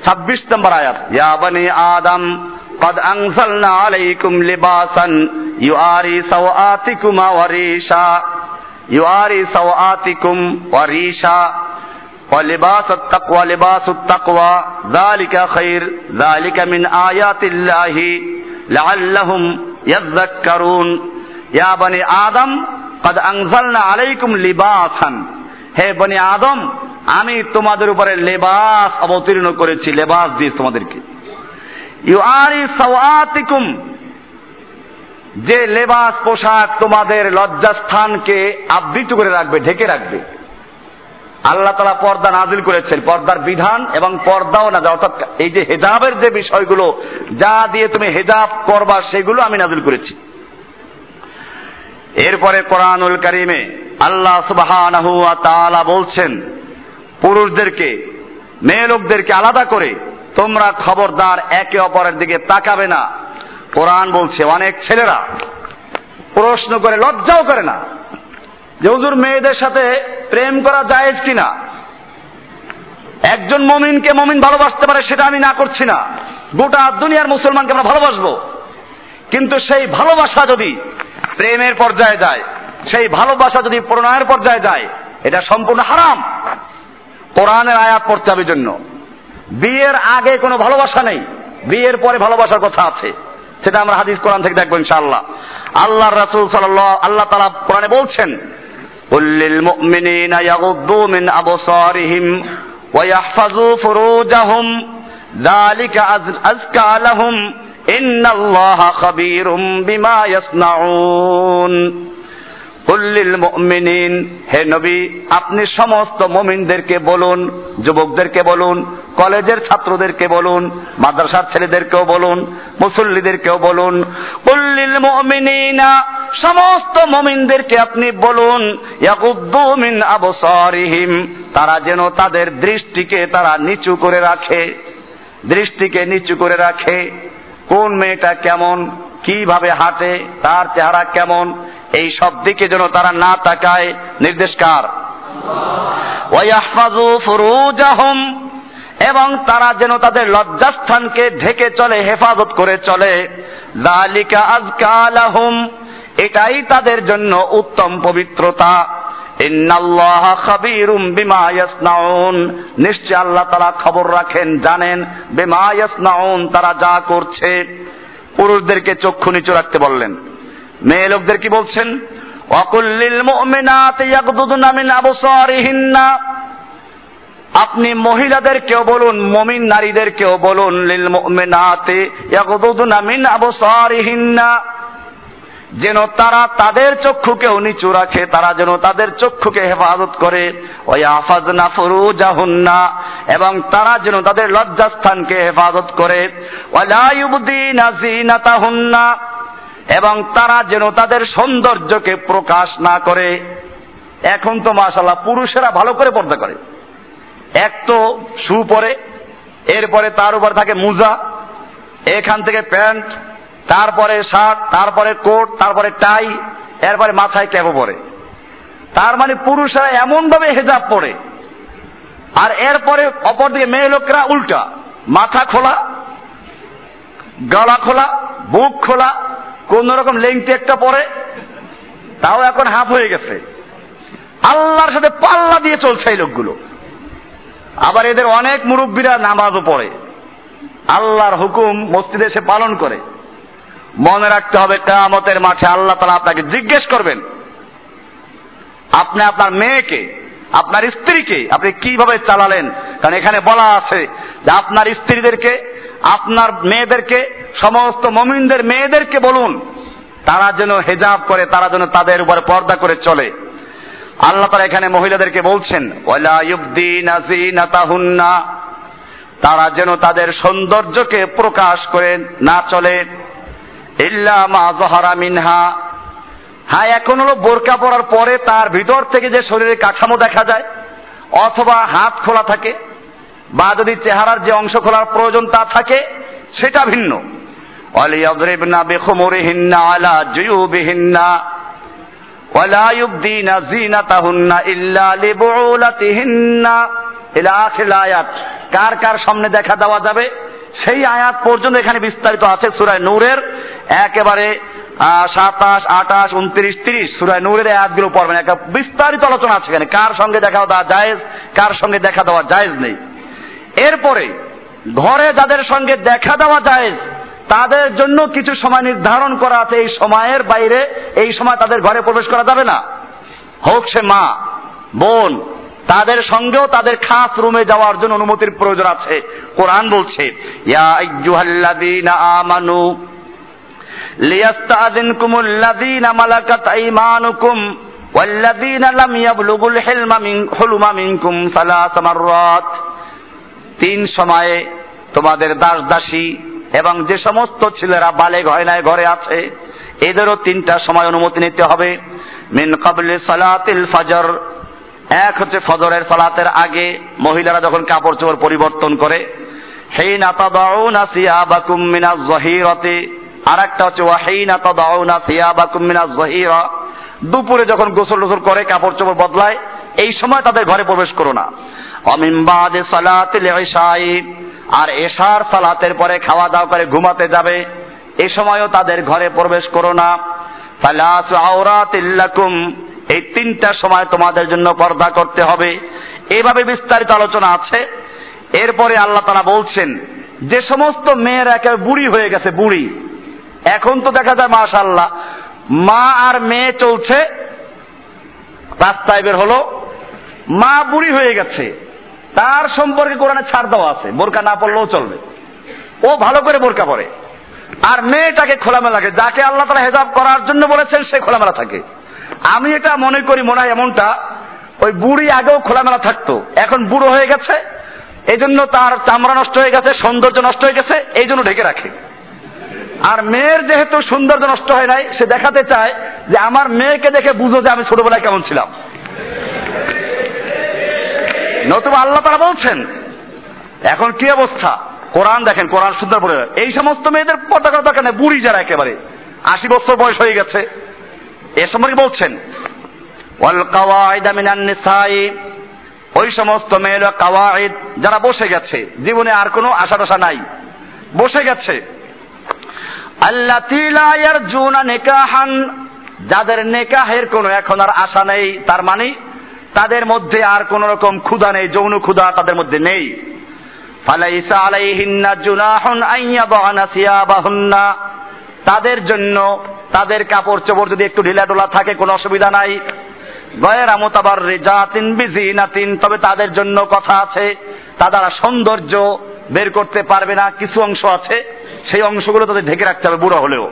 26 নম্বর আয়াত, ইয়া বানি আদম قد أنزلنا عليكم لباسا يواري سوآتكما وريشا يواري سوآتكم وريشا ولباس التقوى لباس التقوى ذلك خير ذلك من آيات الله لعلهم يذكرون يا بني آدم قد أنزلنا عليكم لباسا হে বনি আদম আমি তোমাদের উপরে লেবাস অবতীর্ণ করেছি লেবাস দিয়ে তোমাদেরকে যে লেবাস পোশাক তোমাদের লজ্জাস্থানকে আবৃত করে রাখবে, ঢেকে রাখবে। আল্লাহ তালা পর্দা নাজিল করেছেন, পর্দার বিধান এবং পর্দাও না অর্থাৎ এই যে হেজাবের যে বিষয়গুলো, যা দিয়ে তুমি হেজাব করবা, সেগুলো আমি নাজিল করেছি। এরপরে কোরআনুল করিমে আল্লাহ ওয়া বলছেন, পুরুষদেরকে, মেয়ে লোকদেরকে আলাদা করে তোমরা খবরদার একে অপরের দিকে তাকাবে না। কোরআন বলছে, অনেক ছেলেরা প্রশ্ন করে, লজ্জাও করে না যে হুজুর মেয়েদের সাথে প্রেম করা জায়েজ কিনা? একজন মমিনকে মমিন ভালোবাসতে পারে সেটা আমি না করছি না। গোটা দুনিয়ার মুসলমানকে আমরা ভালোবাসবো। কিন্তু সেই ভালোবাসা যদি প্রেমের পর্যায়ে যায়, সেই ভালোবাসা যদি প্রণয়ের পর্যায়ে যায়, এটা সম্পূর্ণ হারাম। কোরআনের আয়াত পড়তে হবে জন্য। বিয়ের আগে কোনো ভালোবাসা নেই। বিয়ের পরে ভালোবাসার কথা আছে। সেটা আমরা হাদিস কোরআন থেকে দেখব ইনশাআল্লাহ। আল্লাহ রাসুল সাল আল্লাহ তালা কোরআনে বলছেন উল্লিল মিন ওয়া বিমা উল্লিল মুমিনিন। হে নবী, আপনি সমস্ত মুমিনদেরকে বলুন, যুবকদেরকে বলুন, কলেজের ছাত্রদেরকে বলুন, মাদ্রাসার ছেলেদেরকেও বলুন, মুসল্লিদেরকেও বলুন। উল্লিল মুমিনিনা, সমস্ত মুমিনদেরকে আপনি বলুন ইয়াকুদ্দু মিন আবসারিহিম, তারা যেন তাদের দৃষ্টিকে তারা নিচু করে রাখে। দৃষ্টিকে নিচু করে রাখে। কোন মেয়েটা কেমন? কীভাবে হাঁটে? তার চেহারা কেমন? এই সব দিকে যেন তারা না তাকায়। নির্দেশকার। এবং তারা যেন তাদের লজ্জাস্থানকে ঢেকে চলে, হেফাজত করে চলে। এটাই তাদের জন্য উত্তম পবিত্রতা। নিশ্চয় আল্লাহ তারা খবর রাখেন, জানেন, বিমা ইয়াসনাউন, তারা যা করছে। পুরুষদেরকে চক্ষু নিচু রাখতে বললেন। মেয়ে লোকদের কি বলছেন? অকুল্লিল মুমিনাত ইয়াগদুদনা মিন আবসারিহিন্না। আপনি মহিলাদেরকেও বলুন, মমিন নারীদেরকেও বলুন, লিল মুমিনাতে ইয়াগদুদনা মিন আবসারিহিন্না। যেন তারা তাদের চক্ষুকেও নিচু রাখে, তারা যেন তাদের চক্ষুকে হেফাজত করে। ওয়াফাজনা ফুরুজাহুন্না। এবং তারা যেন তাদের লজ্জাস্থানকে হেফাজত করে। ওয়ালা ইউবদিনা জিনাতাহুন্না এবং তারা যেন তাদের সৌন্দর্যকে প্রকাশ না করে। এখন তো মাশাল্লাহ পুরুষেরা ভালো করে পর্দা করে। এক তো শু পরে, এরপরে তার উপর থাকে মুজা, এখান থেকে প্যান্ট, তারপরে শার্ট, তারপরে কোট, তারপরে টাই, এরপরে মাথায় ক্যাপও পরে। তার মানে পুরুষরা এমন ভাবে হেজাব পরে। আর এরপরে অপরদিকে মেয়ে লোকরা উল্টা, মাথা খোলা, গলা খোলা, বুক খোলা কোন রকম লেংটি একটা পরে, তাও এখন হাফ হয়ে গেছে। আল্লাহর সাথে পাল্লা দিয়ে চলছে এই লোকগুলো। আবার এদের অনেক মুরব্বীরা নামাজও পড়ে। আল্লাহর হুকুম মসজিদে এসে পালন করে। মনে রাখতে হবে, কেয়ামতের মাঠে আল্লাহ তালা আপনাকে জিজ্ঞেস করবেন, আপনি আপনার মেয়েকে, আপনার স্ত্রীকে, আপনি কীভাবে চালালেন? কারণ এখানে বলা আছে যে আপনার স্ত্রীদেরকে আপনার মেয়েদেরকে, সমস্ত মমিনদের মেয়েদেরকে বলুন, তারা যেন হেজাব করে, তারা যেন তাদের উপরে পর্দা করে চলে। আল্লাহ তারা এখানে মহিলাদেরকে বলছেন তারা যেন তাদের সৌন্দর্যকে প্রকাশ করে না চলে। মিনহা। হ্যাঁ এখন হলো বোরকা পরার পরে তার ভিতর থেকে যে শরীরের কাঠামো দেখা যায়, অথবা হাত খোলা থাকে বা যদি চেহারার যে অংশ খোলার প্রয়োজন তা থাকে সেটা ভিন্ন অলিয়াদরিবনা বেখুমরিহিন্না আলা জুয়ুবিহিন্না ولا يبدين زينتهن إلا لبعولتهن إلى آخر الآيات কার কার সামনে দেখা দেওয়া যাবে সেই আয়াত পর্যন্ত এখানে বিস্তারিত আছে সুরায় নূরের একেবারে সাতাশ আঠাশ উনত্রিশ তিরিশ সুরায় নূরের আয়াতগুলো পড়বেন একটা বিস্তারিত আলোচনা আছে এখানে কার সঙ্গে দেখা দেওয়া জায়েজ কার সঙ্গে দেখা দেওয়া জায়েজ নেই এরপরে ঘরে যাদের সঙ্গে দেখা দেওয়া জায়েজ তাদের জন্য কিছু সময় নির্ধারণ করা আছে এই সময়ের বাইরে এই সময় তাদের ঘরে প্রবেশ করা যাবে না হোক সে মা বোন তাদের সঙ্গেও তাদের খাস রুমে যাওয়ার জন্য অনুমতির প্রয়োজন আছে কোরআন বলছে ইয়া আইয়ুহাল্লাযীনা আমানু লিয়াস্তাযিনকুমুল্লাযীনা মালাকাত আইমানুকুম والذين لم يبلغوا الحلم من حلم منكم ثلاث مرات তিন সময়ে তোমাদের দাস দাসী এবং যে সমস্ত ছেলেরা বালেগ হয় নাই, ঘরে আছে, এদেরও তিনটা সময় অনুমতি নিতে হবে। মিন কাবলে সালাতিল ফজর, এক হচ্ছে ফজরের সালাতের আগে মহিলারা যখন কাপড় চোপড় পরিবর্তন করে, হেইনা তাদাউনা সিয়াবাকুম মিনাজ জহিরাতে আর একটা হচ্ছে ওয়াহিনা তাদাউনা সিয়াবাকুম মিনাজ জহিরা। দুপুরে যখন গোসল টোসল করে কাপড় চোপড় বদলায় এই সময় তাদের ঘরে প্রবেশ করো না। অমিনবাদে সালাতিল ইশাই, আর এশার সালাতের পরে খাওয়া দাওয়া করে ঘুমাতে যাবে, এ সময়ও তাদের ঘরে প্রবেশ করো না। ফালাস আওরাতিল্লাকুম এই তিনটা সময় তোমাদের জন্য পর্দা করতে হবে। এভাবে বিস্তারিত আলোচনা আছে। এরপরে আল্লাহ তারা বলছেন, যে সমস্ত মেয়েরা একেবারে বুড়ি হয়ে গেছে, বুড়ি। এখন তো দেখা যায় মাশাল্লাহ মা আর মেয়ে চলছে, রাস্তায় বের হলো। মা বুড়ি হয়ে গেছে। তার সম্পর্কে কোরআনে ছাড় দেওয়া আছে। বোরকা না পড়লেও চলবে। ও ভালো করে বোরকা পরে। আর মেয়েটাকে খোলামেলা থাকে যাকে আল্লাহ তালা হেজাব করার জন্য বলেছেন, সে খোলামেলা থাকে। আমি এটা মনে করি, মনে হয় এমনটা, ওই বুড়ি আগেও খোলামেলা থাকতো। এখন বুড়ো হয়ে গেছে। এই জন্য তার চামড়া নষ্ট হয়ে গেছে, সৌন্দর্য নষ্ট হয়ে গেছে এই জন্য ঢেকে রাখে। আর মেয়ের যেহেতু সৌন্দর্য নষ্ট হয় নাই, সে দেখাতে চায় যে, আমার মেয়েকে দেখে বুঝো যে আমি ছোটবেলায় কেমন ছিলাম। নতুবা আল্লাহ তারা বলছেন, এখন কি অবস্থা? কোরআন দেখেন, কোরআন সুন্দর পড়ে এই সমস্ত মেয়েদের পর্দা করা দরকার নেই বুড়ি যারা একেবারে। আশি বছর বয়স হয়ে গেছে। এ সম্পর্কে বলছেন, ওয়াল নিসাই ওই সমস্ত মেয়েরা কাওয়াইদ যারা বসে গেছে, জীবনে আর কোনো আশা টাশা নাই। বসে গেছে। আল্লাতি লা ইয়ারজুনা নিকাহান, যাদের নেকাহের কোনো এখন আর আশা নেই, তার মানে তাদের মধ্যে আর কোন রকম ক্ষুধা নেই, যৌন ক্ষুধা তাদের মধ্যে নেই। ফালাইসা আলাইহিন্না জুনাহুন আইয়াবানা সিয়াবাহুন্না। তাদের জন্য তাদের কাপড় চোপড় যদি একটু ঢিলা ঢোলা থাকে, কোনো অসুবিধা নাই। গয়ের আমতাবার রেজাতিন বিজিনাতিন, তবে তাদের জন্য কথা আছে। তারা সৌন্দর্য বের করতে পারবে না, কিছু অংশ আছে। সেই অংশগুলো তাদের ঢেকে রাখতে হবে বুড়ো হলেও।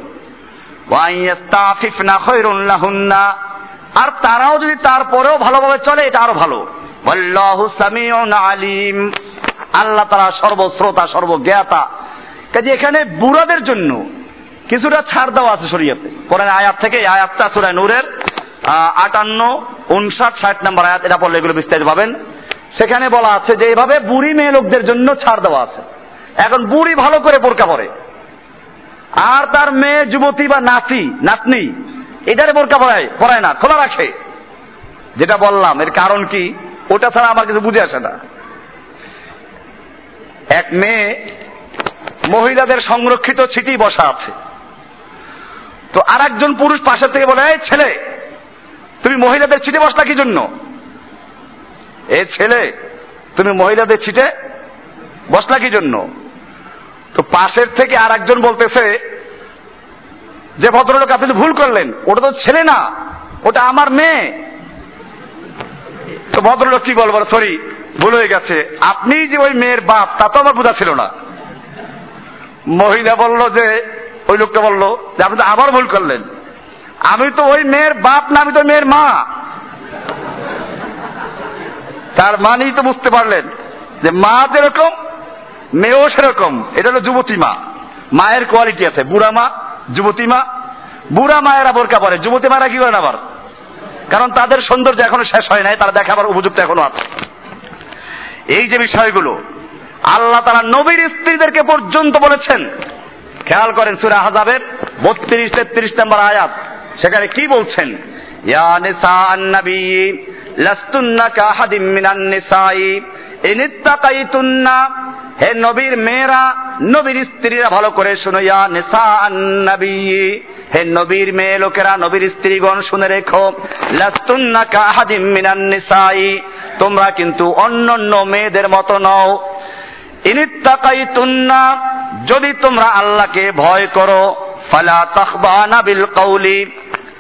ওয়াইয়াস্তাফিফনা খৈরুন লাহুন্না। আর তারাও যদি তারপরেও ভালোভাবে চলে, এটা আরও ভালো। আলিম। আল্লাহ তারা সর্বশ্রোতা, সর্বজ্ঞাতা। কাজে এখানে বুড়াদের জন্য কিছুটা ছাড় দেওয়া আছে শরীয়তে। কোরআন আয়াত থেকে আয়াতটা সূরা নূরের আটান্ন, উনষাট, ষাট নম্বর আয়াত, এটা পড়লে এগুলো বিস্তারিত পাবেন। সেখানে বলা আছে যে এইভাবে বুড়ি মেয়ে লোকদের জন্য ছাড় দেওয়া আছে। এখন বুড়ি ভালো করে বোরকা পরে। আর তার মেয়ে, যুবতী বা নাতি, নাতনি এটারে বোরকা পরায় পরায় না, খোলা রাখে। যেটা বললাম, এর কারণ কি? ওটা ছাড়া আমার কিছু বুঝে আসে না। এক মেয়ে, মহিলাদের সংরক্ষিত ছিটি বসা আছে। তো আর একজন পুরুষ পাশের থেকে বলে, এই ছেলে, তুমি মহিলাদের ছিটে বসলা কি জন্য? এ ছেলে, তুমি মহিলাদের ছিটে বসলা কি জন্য? তো পাশের থেকে আর একজন বলতেছে যে ভদ্রলোক আপনি ভুল করলেন, ওটা তো ছেলে না, ওটা আমার মেয়ে। তো ভদ্রলোক কি বলব, সরি, ভুল হয়ে গেছে। আপনি যে ওই মেয়ের বাপ, তা তো আমার বোঝা ছিল না। মহিলা বলল যে, ওই লোকটা বলল যে, আপনি তো আবার ভুল করলেন। আমি তো ওই মেয়ের বাপ না, আমি তো মেয়ের মা। তার মানেই তো বুঝতে পারলেন যে মা যেরকম, মেয়েও সেরকম। এটা হলো যুবতী মা। মায়ের কোয়ালিটি আছে। বুড়া মা যুবতী মা বুড়া মায়েরা বোরকা পরে যুবতী মায়েরা কি করেন আবার? কারণ তাদের সৌন্দর্য এখনও শেষ হয় নাই, তারা দেখাবার উপযুক্ত এখনও আছে। এই যে বিষয়গুলো, আল্লাহ তারা নবীর স্ত্রীদেরকে পর্যন্ত বলেছেন। খেয়াল করেন সুরা হাজাবের বত্রিশ তেত্রিশ নম্বর আয়াত। সেখানে কি বলছেন? ইয়া নিসা আন্নবী লাস্তুন্না কাহাদিম মিনান নিসাই। ইনিত্তাকাইতুন্না হে নবীর মেয়েরা, নবীর স্ত্রীরা ভালো করে শুনো ইয়া আন্নবী হে নবীর মেয়ে লোকেরা, নবীর স্ত্রীগণ শুনে রেখো। লাস্তুন্না কাহাদিম মিনান নিসাই। তোমরা কিন্তু অন্যান্য মেয়েদের মতো নও। ইনিত্তাকাইতুন্না যদি তোমরা আল্লাহকে ভয় করো, ফালা তাখবানা বিল কৌলি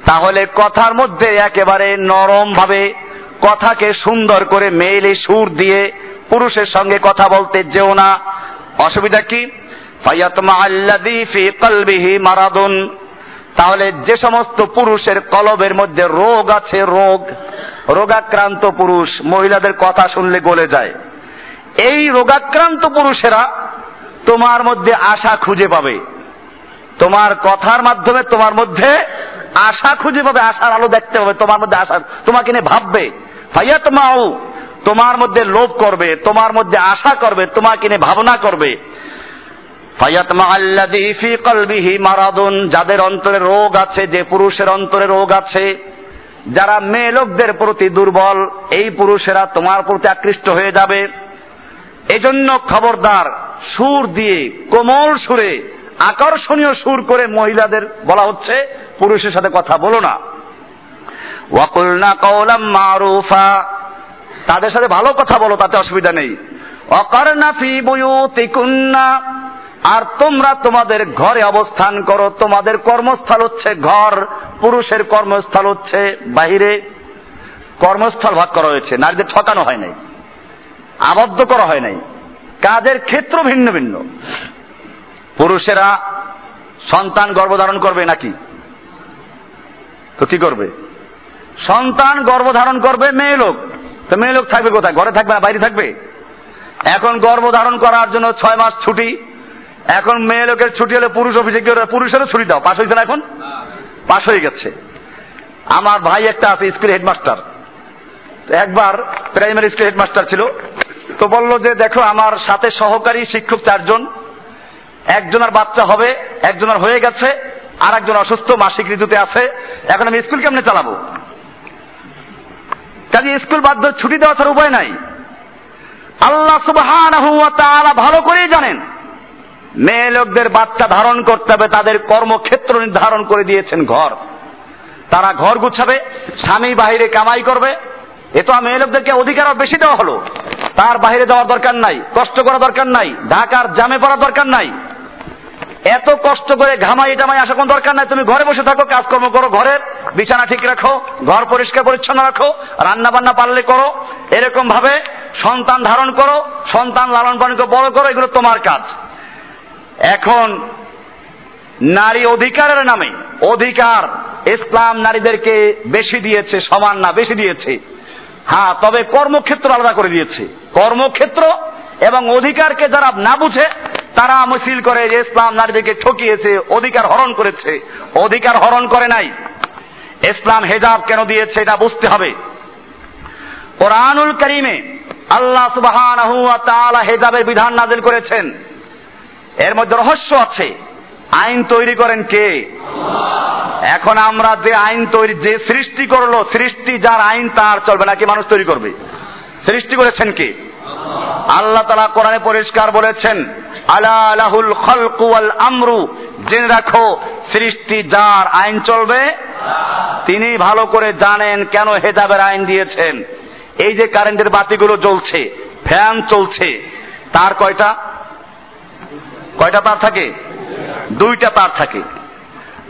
তাহলে কথার মধ্যে একেবারে নরম ভাবে কথাকে সুন্দর করে মেইলে সুর দিয়ে পুরুষের সঙ্গে কথা বলতে যেও না। অসুবিধা কি? মারাদুন। তাহলে যে সমস্ত পুরুষের কলবের মধ্যে রোগ আছে, রোগ, রোগাক্রান্ত পুরুষ মহিলাদের কথা শুনলে গলে যায়। এই রোগাক্রান্ত পুরুষেরা তোমার মধ্যে আশা খুঁজে পাবে। তোমার কথার মাধ্যমে তোমার মধ্যে আশা খুঁজে পাবে, আশার আলো দেখতে পাবে, তোমার মধ্যে আশা, তোমাকে নিয়ে ভাববে। ভাইয়া তোমাও তোমার মধ্যে লোভ করবে, তোমার মধ্যে আশা করবে, তোমাকে নিয়ে ভাবনা করবে। যাদের অন্তরে রোগ আছে, যে পুরুষের অন্তরে রোগ আছে, যারা মেয়ে লোকদের প্রতি দুর্বল, এই পুরুষেরা তোমার প্রতি আকৃষ্ট হয়ে যাবে। এজন্য খবরদার, সুর দিয়ে, কোমল সুরে, আকর্ষণীয় সুর করে মহিলাদের বলা হচ্ছে, পুরুষের সাথে কথা বলো না। ওয়াকুলনা কওলাম মারুফা। তাদের সাথে ভালো কথা বলো, তাতে অসুবিধা নেই। অকারনা ফি বুয়ুতিকুন্না। আর তোমরা তোমাদের ঘরে অবস্থান করো, তোমাদের কর্মস্থল হচ্ছে ঘর, পুরুষের কর্মস্থল হচ্ছে বাহিরে। কর্মস্থল ভাগ করা হয়েছে, নারীদের ঠকানো হয় নাই, আবদ্ধ করা হয় নাই। কাজের ক্ষেত্র ভিন্ন ভিন্ন। পুরুষেরা সন্তান গর্ভধারণ করবে নাকি? তো কি করবে? সন্তান গর্ভধারণ করবে, মেয়ে লোক। তো মেয়ে লোক থাকবে কোথায়? ঘরে থাকবে বাইরে থাকবে? এখন গর্ভধারণ করার জন্য ছয় মাস ছুটি। এখন মেয়ে লোকের ছুটি হলে পুরুষ অফিসে কি পুরুষেরও ছুটি দাও। পাশ হয়েছে না এখন? পাশ হয়ে গেছে। আমার ভাই একটা আছে স্কুল হেডমাস্টার। একবার প্রাইমারি স্কুল হেডমাস্টার ছিল। তো বলল যে, দেখো, আমার সাথে সহকারী শিক্ষক চারজন। একজনের বাচ্চা হবে একজনের হয়ে গেছে আর একজন অসুস্থ, মাসিক ঋতুতে আছে। এখন আমি স্কুল কেমনে চালাবো? কাজে স্কুল বাধ্য ছুটি দেওয়া ছাড়া উপায় নাই। আল্লাহ তাআলা ভালো করেই জানেন, মেয়ে লোকদের বাচ্চা ধারণ করতে হবে, তাদের কর্মক্ষেত্র নির্ধারণ করে দিয়েছেন ঘর। তারা ঘর গুছাবে, স্বামী বাহিরে কামাই করবে। এ তো মেয়ে লোকদেরকে অধিকার বেশি দেওয়া হলো। তার বাইরে যাওয়ার দরকার নাই, কষ্ট করা দরকার নাই, ঢাকার জামে পড়ার দরকার নাই। এত কষ্ট করে ঘামাই টামাই আসা কোনো দরকার নাই, তুমি ঘরে বসে থাকো, কাজকর্ম করো, ঘরের বিছানা ঠিক রাখো, ঘর পরিষ্কার পরিচ্ছন্ন রাখো রান্না বান্না পারলে করো, এরকম ভাবে সন্তান ধারণ করো, সন্তান লালন পালন বড় করো, এগুলো তোমার কাজ। এখন নারী অধিকারের নামে, অধিকার ইসলাম নারীদেরকে বেশি দিয়েছে, সমান না, বেশি দিয়েছে। হ্যাঁ তবে কর্মক্ষেত্র আলাদা করে দিয়েছে। কর্মক্ষেত্র এবং অধিকারকে যারা না বুঝে, তারা মিছিল করে যে ইসলাম নারীদেরকে ঠকিয়েছে, অধিকার হরণ করেছে। অধিকার হরণ করে নাই। ইসলাম হেজাব কেন দিয়েছে এটা বুঝতে হবে। কোরআনুল করিমে আল্লাহ তাআলা হেজাবের বিধান নাজিল করেছেন। এর মধ্যে রহস্য আছে, আইন তৈরি করেন কে? এখন আমরা যে আইন তৈরি, যে সৃষ্টি করল, সৃষ্টি যার আইন তার চলবে নাকি মানুষ তৈরি করবে? সৃষ্টি করেছেন কে? আল্লাহ তালা কোরআনে পরিষ্কার বলেছেন, আলা লাহুল খলকু ওয়াল আমরু, জেনে রাখো, সৃষ্টি যার আইন চলবে তিনি ভালো করে জানেন কেন হেজাবের আইন দিয়েছেন। এই যে কারেন্টের বাতিগুলো জ্বলছে, ফ্যান চলছে, তার কয়টা? কয়টা তার থাকে? দুইটা তার থাকে।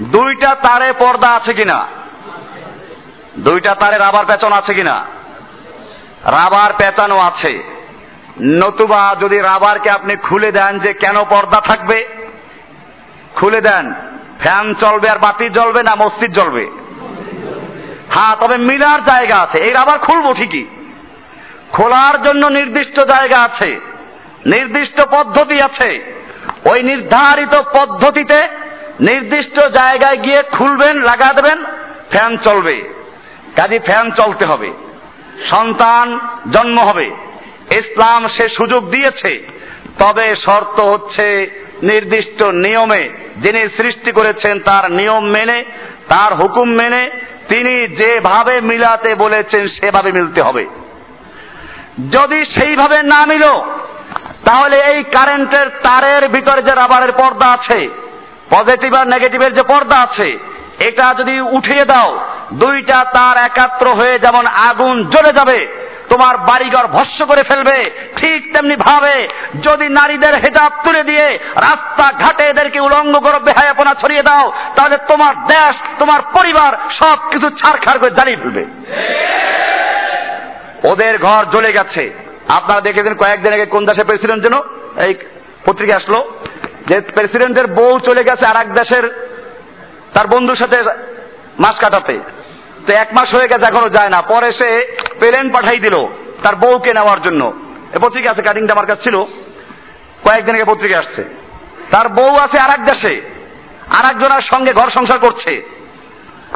দুইটা তারে পর্দা আছে কিনা? দুইটা তারে রাবার পেঁচানো আছে কিনা? রাবার পেঁচানো আছে। নতুবা যদি রাবারকে আপনি খুলে দেন যে কেন পর্দা থাকবে, খুলে দেন। ফ্যান চলবে আর বাতি জ্বলবে না, মসজিদ জ্বলবে। হ্যাঁ তবে মিলার জায়গা আছে এই আবার খুলবো ঠিকই। খোলার জন্য নির্দিষ্ট জায়গা আছে, নির্দিষ্ট পদ্ধতি আছে। ওই নির্ধারিত পদ্ধতিতে নির্দিষ্ট জায়গায় গিয়ে খুলবেন, লাগা দেবেন, ফ্যান চলবে। কাজী ফ্যান চলতে হবে, সন্তান জন্ম হবে, ইসলাম সে সুযোগ দিয়েছে, তবে শর্ত হচ্ছে নির্দিষ্ট নিয়মে যিনি সৃষ্টি করেছেন তার নিয়ম মেনে, তার হুকুম মেনে, তিনি যেভাবে মিলাতে বলেছেন সেভাবে মিলতে হবে। যদি সেইভাবে না মিলো, তাহলে এই কারেন্টের তারের ভিতরে যে রাবারের পর্দা আছে পজিটিভ আর নেগেটিভের যে পর্দা আছে, এটা যদি উঠিয়ে দাও, দুইটা তার একাত্র হয়ে যেমন আগুন জ্বলে যাবে তোমার বাড়িঘর ভস্য করে ফেলবে। ঠিক তেমনি ভাবে যদি নারীদের হেজাব তুলে দিয়ে রাস্তা ঘাটে এদেরকে উলঙ্গ করো বেহায়াপনা ছড়িয়ে দাও, তাহলে তোমার দেশ, তোমার পরিবার সব কিছু ছাড়খাড় করে জ্বালিয়ে ফেলবে। ওদের ঘর জ্বলে গেছে। আপনারা দেখেছেন কয়েকদিন আগে কোন দেশের প্রেসিডেন্ট যেন? এই পত্রিকা আসলো যে প্রেসিডেন্টের বউ চলে গেছে আর এক দেশের তার বন্ধুর সাথে মাস কাটাতে। তো এক মাস হয়ে গেছে, এখনও যায় না। পরে সে প্লেন পাঠাই দিল, তার বউকে নেওয়ার জন্য। এ পত্রিকা আছে, কাটিংটা আমার কাছে ছিল। কয়েকদিন আগে পত্রিকা আসছে। তার বউ আছে আর এক দেশে। আর একজনের সঙ্গে ঘর সংসার করছে।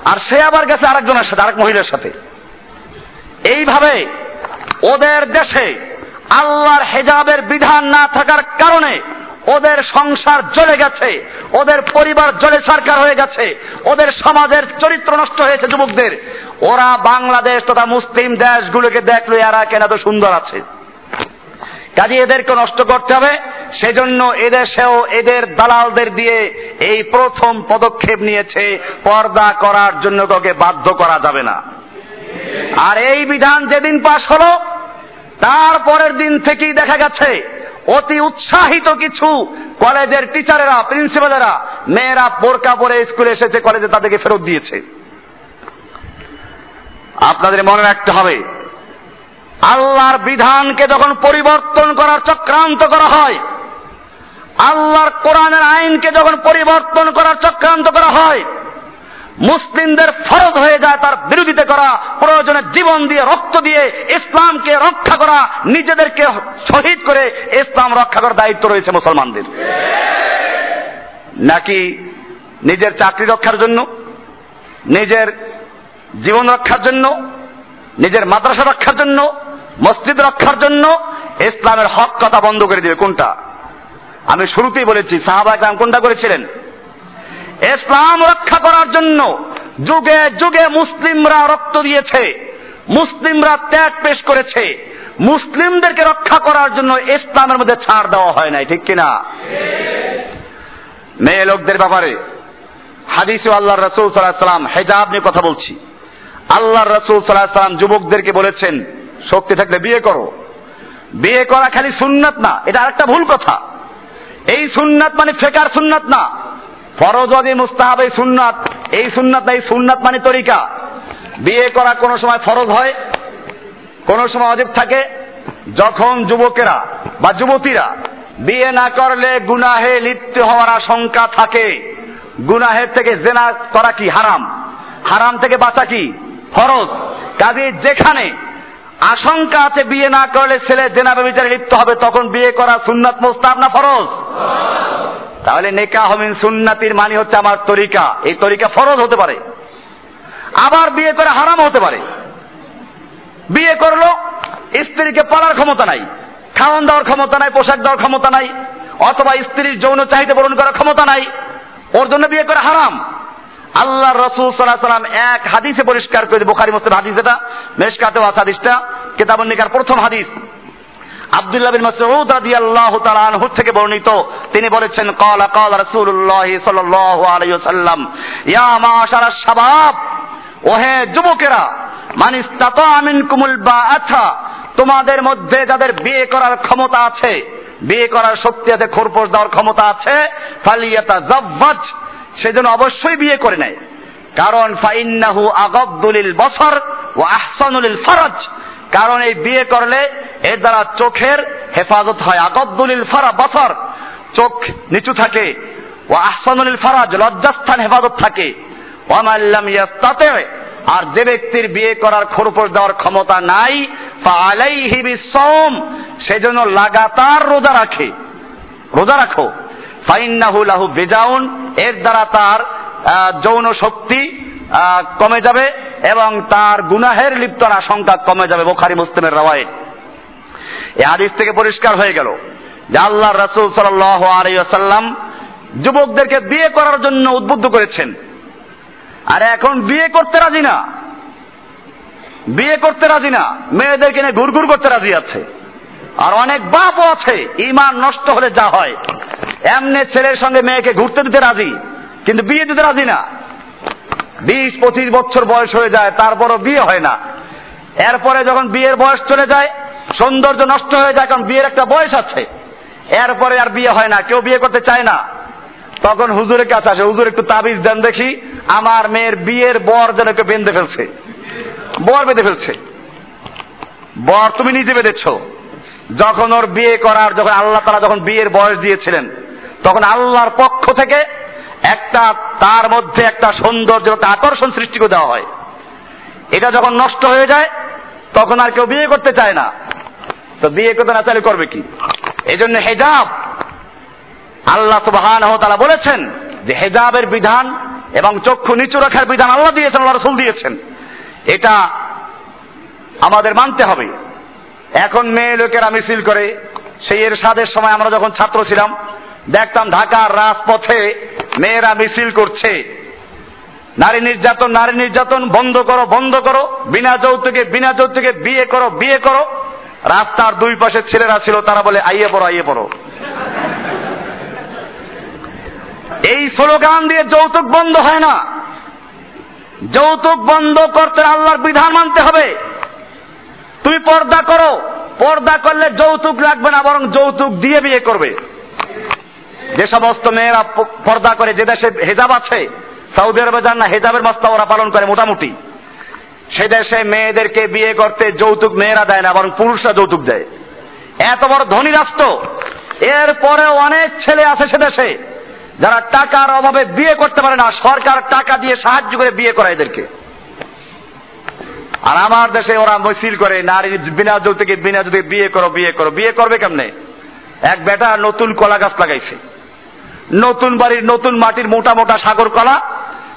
আর সে আবার গেছে আরেকজনের সাথে, আরেক মহিলার সাথে। এইভাবে ওদের দেশে আল্লাহর হেজাবের বিধান না থাকার কারণে ওদের সংসার জ্বলে গেছে, ওদের পরিবার জলে সরকার হয়ে গেছে, ওদের সমাজের চরিত্র নষ্ট হয়েছে যুবকদের। ওরা বাংলাদেশ তথা মুসলিম দেশগুলোকে দেখল এরা কেন এত সুন্দর আছে। কাজে এদেরকে নষ্ট করতে হবে, সেজন্য এদেশেও এদের দালালদের দিয়ে এই প্রথম পদক্ষেপ নিয়েছে, পর্দা করার জন্য কাউকে বাধ্য করা যাবে না। আর এই বিধান যেদিন পাশ হলো তারপরের দিন থেকেই দেখা গেছে অতি উৎসাহিত কিছু কলেজের টিচারেরা, প্রিন্সিপালেরা, মেয়েরা বোরকা পরে স্কুলে এসেছে, কলেজে তাদেরকে ফেরত দিয়েছে। আপনাদের মনে রাখতে হবে, আল্লাহর বিধানকে যখন পরিবর্তন করার চক্রান্ত করা হয়, আল্লাহর কোরআনের আইনকে যখন পরিবর্তন করার চক্রান্ত করা হয় মুসলিমদের ফরজ হয়ে যায় তার বিরোধিতা করা, প্রয়োজনে জীবন দিয়ে রক্ত দিয়ে ইসলামকে রক্ষা করা, নিজেদেরকে শহীদ করে ইসলাম রক্ষা করার দায়িত্ব রয়েছে মুসলমানদের। নাকি নিজের চাকরি রক্ষার জন্য, নিজের জীবন রক্ষার জন্য, নিজের মাদ্রাসা রক্ষার জন্য, মসজিদ রক্ষার জন্য ইসলামের হক কথা বন্ধ করে দিবে, কোনটা? আমি শুরুতেই বলেছি সাহাবা ইসলাম কোনটা করেছিলেন? ইসলাম রক্ষা করার জন্য যুগে যুগে মুসলিমরা রক্ত দিয়েছে, মুসলিমরা ত্যাগ পেশ করেছে। মুসলিমদেরকে রক্ষা করার জন্য ইসলামের মধ্যে ছাড় দেওয়া হয় নাই, ঠিক কিনা? মেয়ে লোকদের ব্যাপারে হাদিস আল্লাহ রসুল সাল্লাম হেজাব নিয়ে কথা বলছি। আল্লাহ রসুল সাল্লাম যুবকদেরকে বলেছেন, শক্তি থাকলে বিয়ে করো। বিয়ে করা খালি সুন্নাত না, এটা আরেকটা ভুল কথা। এই সুন্নাত মানে ফেকার সুন্নাত না। ফরজ আদি মুস্তাহাব এই সুন্নাত। এই সুন্নাত না এই সুন্নাত মানে তরিকা। বিয়ে করা কোনো সময় ফরজ হয়, কোনো সময় অজীব থাকে। যখন যুবকেরা বা যুবতীরা বিয়ে না করলে গুনাহে লিপ্ত হওয়ার আশঙ্কা থাকে। গুনাহের থেকে জেনা করা কি হারাম? হারাম থেকে বাঁচা কি? ফরজ। কাজে যেখানে আশঙ্কা আছে বিয়ে না করলে ছেলে জেনা বিচারে লিপ্ত হবে, তখন বিয়ে করা সুন্নাত মোস্তাব না ফরজ? তাহলে নেকা হমিন সুন্নাতির মানে হচ্ছে আমার তরিকা। এই তরিকা ফরজ হতে পারে। আবার বিয়ে করে হারাম হতে পারে। বিয়ে করল, স্ত্রীকে পালার ক্ষমতা নাই, খাওয়ান দেওয়ার ক্ষমতা নাই, পোশাক দেওয়ার ক্ষমতা নাই, অথবা স্ত্রীর যৌন চাহিদা পূরণ করার ক্ষমতা নাই, ওর জন্য বিয়ে করে হারাম। আল্লাহ রসুল সাল্লাহ সাল্লাম এক হাদিসে পরিষ্কার করে বোখারি, মুসলিম হাদিস এটা। মেশকাতেও আছে হাদিসটা। কেতাবন নিকার প্রথম হাদিস। আব্দুল্লাহ বিন মাসউদ রাদিয়াল্লাহু তাআলা আনহু থেকে বর্ণিত। তিনি বলেছেন ক্বালা ক্বালা সাল্লাল্লাহু আলাইহি ওয়াসাল্লাম, ইয়া শাবাব, ওহে যুবকেরা, মান ইস্তাতা মিনকুমুল বাআথা, তোমাদের মধ্যে যাদের বিয়ে করার ক্ষমতা আছে, বিয়ে করার শক্তি আছে, খোরপোশ দেওয়ার ক্ষমতা আছে ফালিয়াতা সেজন্য অবশ্যই বিয়ে করে নেয়। কারণ ফাইন্নাহু আগাদ্দুলিল বসর ও আহসানুলিল ফরজ। কারণ এই বিয়ে করলে এর দ্বারা চোখের হেফাজত হয়। আগদ্দুলিল ফারা বসর। চোখ নিচু থাকে। ও আহসানুল ফারাজ, লজ্জাস্থান হেফাজত থাকে। ওয়ামাল্লাম ইয়াস্তাতে, আর যে ব্যক্তির বিয়ে করার খোরপোশ দেওয়ার ক্ষমতা নাই ফালাইহি বিসওম সেজন্য লাগাতার রোজা রাখে। রোজা রাখো। ফাইন্নাহু লাহু বেজাউন, এর দ্বারা তার যৌন শক্তি কমে যাবে এবং তার গুনাহের লিপ্তর আশঙ্কা কমে যাবে, বোখারি মুসলিমের রাওয়ায়। এই হাদিস থেকে পরিষ্কার হয়ে গেল যে আল্লাহ রাসূল সাল্লাল্লাহু আলাইহি যুবকদেরকে বিয়ে করার জন্য উদ্বুদ্ধ করেছেন। আর এখন বিয়ে করতে রাজি না। বিয়ে করতে রাজি না। মেয়েদেরকে নিয়ে ঘুরঘুর করতে রাজি আছে। আর অনেক বাপও আছে ইমান নষ্ট হলে যা হয়। এমনি ছেলের সঙ্গে মেয়েকে ঘুরতে দিতে রাজি, কিন্তু বিয়ে দিতে রাজি না। বিশ, পঁচিশ বছর বয়স হয়ে যায়, তারপরও বিয়ে হয় না। এরপরে যখন বিয়ের বয়স চলে যায়, সৌন্দর্য নষ্ট হয়ে যায়, কারণ বিয়ের একটা বয়স আছে। এরপরে আর বিয়ে হয় না, কেউ বিয়ে করতে চায় না। তখন হুজুরের কাছে আসে, হুজুর, একটু তাবিজ দেন দেখি, আমার মেয়ের বিয়ের বর যেন বেঁধে ফেলছে। বর বেঁধে ফেলছে। বর তুমি নিজে বেঁধেছ। যখন ওর বিয়ে করার, যখন আল্লাহ তারা যখন বিয়ের বয়স দিয়েছিলেন, তখন আল্লাহর পক্ষ থেকে একটা, তার মধ্যে একটা সৌন্দর্য আকর্ষণ সৃষ্টি করে দেওয়া হয়। এটা যখন নষ্ট হয়ে যায়, তখন আর কেউ বিয়ে করতে চায় না। তো বিয়ে করতে না চাইলে করবে কি? এই জন্য হেজাব। আল্লাহ সুবাহান তারা বলেছেন যে হেজাবের বিধান এবং চক্ষু নিচু রাখার বিধান আল্লাহ দিয়েছেন, আল্লাহ রসুল দিয়েছেন। এটা আমাদের মানতে হবে। এখন মেয়ে লোকেরা মিছিল করে, সেই এর সাদের সময় আমরা যখন ছাত্র ছিলাম, দেখতাম ঢাকার রাজপথে মেয়েরা মিছিল করছে। নারী নির্যাতন নারী নির্যাতন, বন্ধ করো বন্ধ করো, বিনা যৌতুকে বিনা যৌতুকে বিয়ে করো বিয়ে করো। রাস্তার দুই পাশে ছেলেরা ছিল, তারা বলে, আইয়ে পড়ো আইয়ে পড়ো। এই স্লোগান দিয়ে যৌতুক বন্ধ হয় না। যৌতুক বন্ধ করতে আল্লাহর বিধান মানতে হবে। তুমি পর্দা করো। পর্দা করলে যৌতুক লাগবে না, বরং যৌতুক দিয়ে বিয়ে করবে। যে সমস্ত মেয়েরা পর্দা করে, যে দেশে হেজাব আছে, সৌদি আরবে যান না, হেজাবের মস্তা ওরা পালন করে মোটামুটি। সে দেশে মেয়েদেরকে বিয়ে করতে যৌতুক মেয়েরা দেয় না, বরং পুরুষরা যৌতুক দেয়। এত বড় ধনী রাষ্ট্র এরপরে অনেক ছেলে আছে সে দেশে, যারা টাকার অভাবে বিয়ে করতে পারে না, সরকার টাকা দিয়ে সাহায্য করে বিয়ে করা এদেরকে। আর আমার দেশে ওরা মসিল করে, নারী বিনা যৌতুকে বিনা যৌতুকে বিয়ে করো বিয়ে করো। বিয়ে করবে কেমনে? এক বেটা নতুন কলা গাছ লাগাইছে। নতুন বাড়ির, নতুন মাটির মোটা মোটা সাগর কলা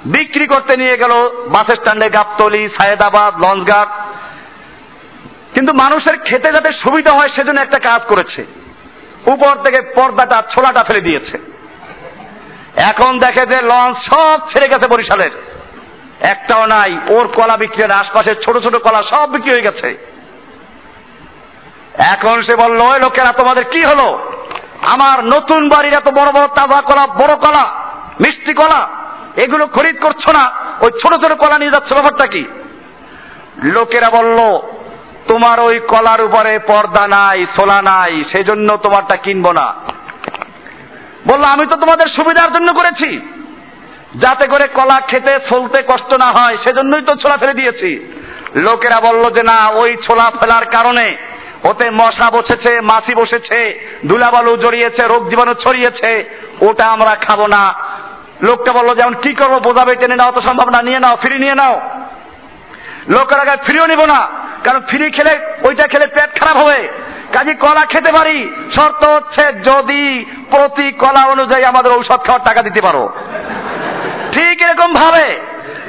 বিক্রি করতে নিয়ে গেল বাস স্ট্যান্ডে গাবতলি, সায়েদাবাদ, লঞ্চঘাট। কিন্তু মানুষের খেতে যাতে সুবিধা হয় সেজন্য একটা কাজ করেছে। উপর থেকে পর্দাটা, ছোলাটা ফেলে দিয়েছে। এখন দেখে যে লঞ্চ সব ছেড়ে গেছে বরিশালের। একটাও নাই, ওর কলা বিক্রি হয় আশপাশের ছোট ছোট কলা সব বিক্রি হয়ে গেছে। এখন সে বলল, ওই লোকেরা, তোমাদের কি হলো? আমার নতুন বাড়ির এত বড় বড় তাজা কলা, বড় কলা, মিষ্টি কলা, এগুলো খরিদ করছ না? ওই ছোট ছোট কলা নিয়ে যাচ্ছ, ব্যাপারটা কি? লোকেরা বলল, তোমার ওই কলার উপরে পর্দা নাই সোলা নাই সেই জন্য তোমারটা কিনবো না। বলল, আমি তো তোমাদের সুবিধার জন্য করেছি। যাতে করে কলা খেতে ফলতে কষ্ট না হয়, সেজন্যই তো ছোলা ফেলে দিয়েছি। লোকেরা বলল যে না, ওই ছোলা ফেলার কারণে ওতে মশা বসেছে, মাছি বসেছে ধুলাবালু জড়িয়েছে, রোগ জীবাণু ছড়িয়েছে, ওটা আমরা খাব না। লোকটা বলল যেমন কি করব, বোঝাবে, টেনে নাও তো সম্ভব না, নিয়ে নাও, ফ্রি নিয়ে নাও। লোকের আগে ফ্রিও নিব না, কারণ ফ্রি খেলে, ওইটা খেলে পেট খারাপ হবে। কাজী কলা খেতে পারি, শর্ত হচ্ছে যদি প্রতি কলা অনুযায়ী আমাদের ঔষধ খাওয়ার টাকা দিতে পারো। এরকম ভাবে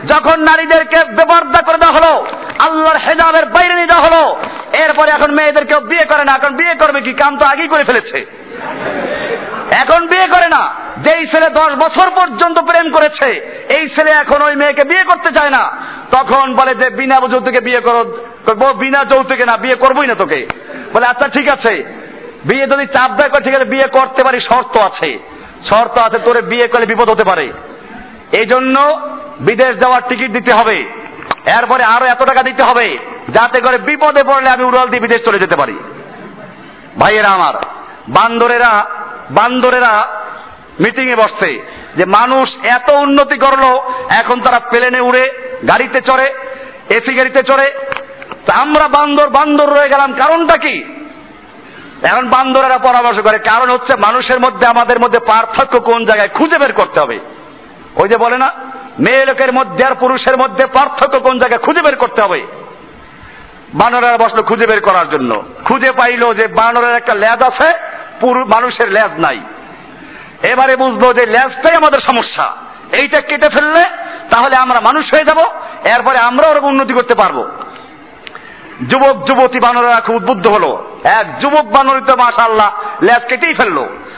যখন নারীদেরকে বেপর্দা করে দেওয়া হলো, আল্লাহর হেজাবের বাইরে নিয়ে দেওয়া হলো, এরপরে এখন মেয়েদেরকেও বিয়ে করে না, এখন বিয়ে করবে কি? কাম তো আগেই করে ফেলেছে। এখন বিয়ে করে না। যেই ছেলে দশ বছর পর্যন্ত প্রেম করেছে, এই ছেলে এখন ওই মেয়েকে বিয়ে করতে চায় না। তখন বলে যে, বিনা যৌতুকে বিয়ে করো বিনা যৌতুকে না, বিয়ে করবোই না তোকে। বলে আচ্ছা ঠিক আছে। বিয়ে যদি চাপ দেয় ঠিক আছে, বিয়ে করতে পারি শর্ত আছে। শর্ত আছে, তোরে বিয়ে করলে বিপদ হতে পারে। এই জন্য বিদেশ যাওয়ার টিকিট দিতে হবে। এরপরে আরও এত টাকা দিতে হবে, যাতে করে বিপদে পড়লে আমি উড়াল দিয়ে বিদেশ চলে যেতে পারি। ভাইয়েরা আমার, বান্দরেরা বান্দরেরা মিটিং এ বসছে যে মানুষ এত উন্নতি করল, এখন তারা প্লেনে উড়ে, গাড়িতে চড়ে, এসি গাড়িতে চড়ে। তা আমরা বান্দর বান্দর রয়ে গেলাম, কারণটা কি? এখন বান্দরেরা পরামর্শ করে, কারণ হচ্ছে মানুষের মধ্যে, আমাদের মধ্যে পার্থক্য কোন জায়গায় খুঁজে বের করতে হবে। ওই যে বলে না, মেয়ে লোকের মধ্যে আর পুরুষের মধ্যে পার্থক্য কোন জায়গায়? খুঁজে বের করতে হবে। বানরেরা বসল খুঁজে বের করার জন্য। খুঁজে পাইলো যে বানরের একটা ল্যাজ আছে মানুষের ল্যাজ নাই। এবারে বুঝলো যে ল্যাজটাই আমাদের সমস্যা। এইটা কেটে ফেললে তাহলে আমরা মানুষ হয়ে যাব, এরপরে আমরা ওরকম উন্নতি করতে পারব। যুবক, যুবতী বানরেরা খুব উদ্বুদ্ধ হলো। এক যুবক বানরী তো মাশাল্লাহ ল্যাজ কেটেই ফেলল।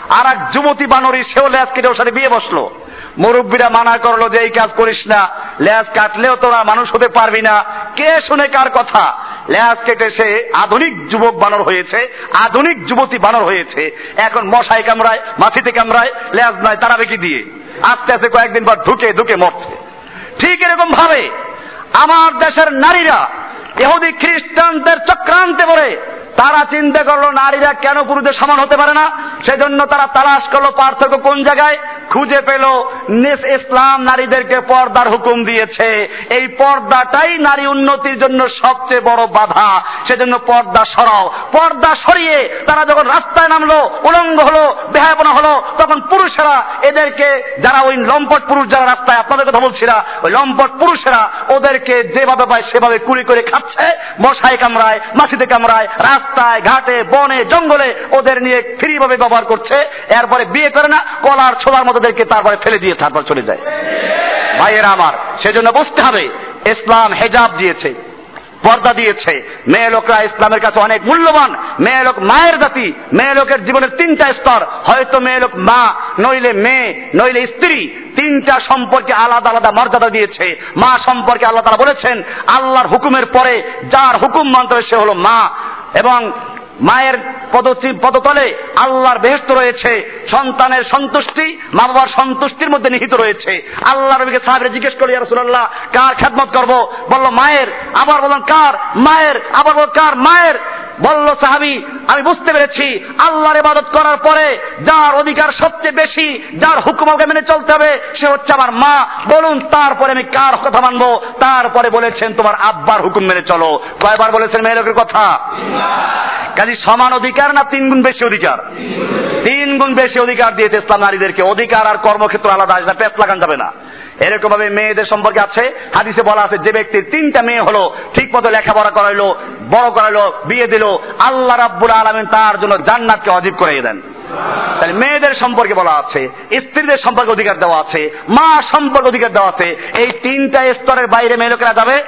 আর এক যুবতী বানরী সেও ল্যাজ কেটে ওর সাথে বিয়ে বসল। মুরব্বীরা মানা করল যে, এই কাজ করিস না। ল্যাজ কাটলেও তোরা মানুষ হতে পারবি না। কে শুনে কার কথা? ল্যাজ কেটে সে আধুনিক যুবক বানর হয়েছে, আধুনিক যুবতী বানর হয়েছে। এখন মশাই কামড়ায়, মাছিতে কামড়ায় ল্যাজ নয় তারা বেকি দিয়ে। আস্তে আস্তে কয়েকদিন পর ঢুকে ঢুকে মরছে। ঠিক এরকম ভাবে আমার দেশের নারীরা, ইহুদি, খ্রিস্টানদের চক্রান্তে পড়ে, তারা চিন্তা করল, নারীরা কেন পুরুষদের সমান হতে পারে না? সেজন্য তারা তালাশ করল, পার্থক্য কোন জায়গায়? খুঁজে পেল, নিস- ইসলাম নারীদেরকে পর্দার হুকুম দিয়েছে। এই পর্দাটাই নারী উন্নতির জন্য সবচেয়ে বড় বাধা। সেজন্য পর্দা সরাও। পর্দা সরিয়ে তারা যখন রাস্তায় নামলো, উলঙ্গ হলো, বেহায়পনা হলো, তখন পুরুষেরা এদেরকে, যারা ওই লম্পট পুরুষ যারা রাস্তায়, আপনাদের কথা বলছি না, ওই লম্পট পুরুষেরা ওদেরকে যেভাবে পায়, সেভাবে কুড়ি করে খাচ্ছে, মশায় কামড়ায় মাছিতে কামড়ায়, রাস্তায়, ঘাটে, বনে, জঙ্গলে ওদের নিয়ে ফ্রি ভাবে ব্যবহার করছে। এরপরে বিয়ে করে না, কলার ছোলার মতো ওদেরকে তারপরে ফেলে দিয়ে তারপর চলে যায়। ভাইয়েরা আমার, সেজন্য বুঝতে হবে। ইসলাম হেজাব দিয়েছে, পর্দা দিয়েছে। মেয়ে লোকরা ইসলামের কাছে অনেক মূল্যবান। মেয়ে লোক মায়ের জাতি, মেয়ে লোকের জীবনের তিনটা স্তর। হয়তো মেয়ে লোক মা, নইলে মেয়ে, নইলে স্ত্রী। তিনটা সম্পর্কে আলাদা আলাদা মর্যাদা দিয়েছে। মা সম্পর্কে আল্লাহ তারা বলেছেন, আল্লাহর হুকুমের পরে যার হুকুম মানতে হবে সে হলো মা। এবং মায়ের পদতলে আল্লাহর বেহস্ত রয়েছে, সন্তানের সন্তুষ্টি মা বাবার সন্তুষ্টির মধ্যে নিহিত রয়েছে। আল্লাহ নবীকে সাহেবের জিজ্ঞেস করি সুল্লাহ কার খেদমত করব? বলল, মায়ের। আবার বললাম কার? মায়ের। আবার বল কার? মায়ের। বলল, সাহাবি, আমি বুঝতে পেরেছি, আল্লাহর ইবাদত করার পরে যার অধিকার সবচেয়ে বেশি, যার হুকুম আমাকে মেনে চলতে হবে, সে হচ্ছে আমার মা। বলুন, তারপরে আমি কার কথা মানবো? তারপরে বলেছেন, তোমার আব্বার হুকুম মেনে চলো। কয়বার বলেছেন মেয়ে লোকের কথা? কাজে, সমান অধিকার না তিন গুণ বেশি অধিকার? তিন গুণ বেশি অধিকার দিয়েছে ইসলাম নারীদেরকে। অধিকার আর কর্মক্ষেত্র আলাদা আসবে পেট লাগান যাবে না। এরকম ভাবে মেয়েদের সম্পর্কে আছে, হাদিসে বলা আছে, যে ব্যক্তির তিনটা মেয়ে হলো ঠিক মতো লেখাপড়া করাইলো, বড় করাইলো, বিয়ে দিল, আল্লাহ রাব্বুল আলমিন তার জন্য জান্নাতকে অজীব করে দেন। তাহলে মেয়েদের সম্পর্কে বলা আছে, স্ত্রীদের সম্পর্কে অধিকার দেওয়া আছে, মা সম্পর্কে অধিকার দেওয়া আছে, এই তিনটা স্তরের বাইরে মেয়ে লোকেরা যাবে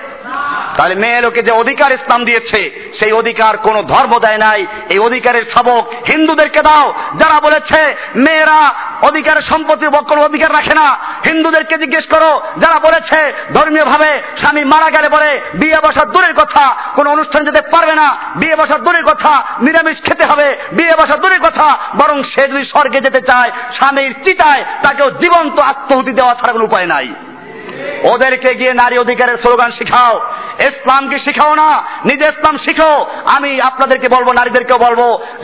তাহলে মেয়ে লোকে যে অধিকার ইসলাম দিয়েছে, সেই অধিকার কোন ধর্ম দেয় নাই। এই অধিকারের সবক হিন্দুদেরকে দাও। যারা বলেছে, মেয়েরা অধিকারের সম্পত্তির কোনো অধিকার রাখে না। হিন্দুদেরকে জিজ্ঞেস করো, যারা বলেছে ধর্মীয় ভাবে স্বামী মারা গেলে পরে বিয়ে বসার দূরের কথা, কোন অনুষ্ঠান যেতে পারবে না, বিয়ে বসার দূরের কথা, নিরামিষ খেতে হবে, বিয়ে বসার দূরের কথা। বরং সে যদি স্বর্গে যেতে চায়, স্বামীর চিতায় তাকেও জীবন্ত আত্মহুতি দেওয়া ছাড়া কোনো উপায় নাই। ওদেরকে গিয়ে নারী অধিকারের স্লোগান শিখাও। ইসলামকে শিখাও না, নিজে ইসলাম শিখো। আমি আপনাদেরকে বলব, নারীদেরকেও বলব,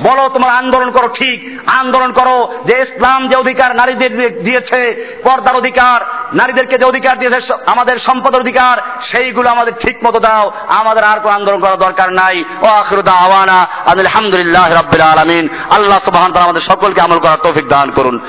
বলো তোমার আন্দোলন করো ঠিক। আন্দোলন করো যে ইসলাম যে অধিকার নারীদের দিয়েছে, পর্দার অধিকার, নারীদেরকে যে অধিকার দিয়েছে আমাদের সম্পদের অধিকার, সেইগুলো আমাদের ঠিক মতো দাও। আমাদের আর কোনো আন্দোলন করার দরকার নাই। ও আখরুদা আওয়ানা আলহামদুলিল্লাহ রাব্বিল আলামিন। আল্লাহ সুবহানাহু আমাদের সকলকে আমল করার তৌফিক দান করুন।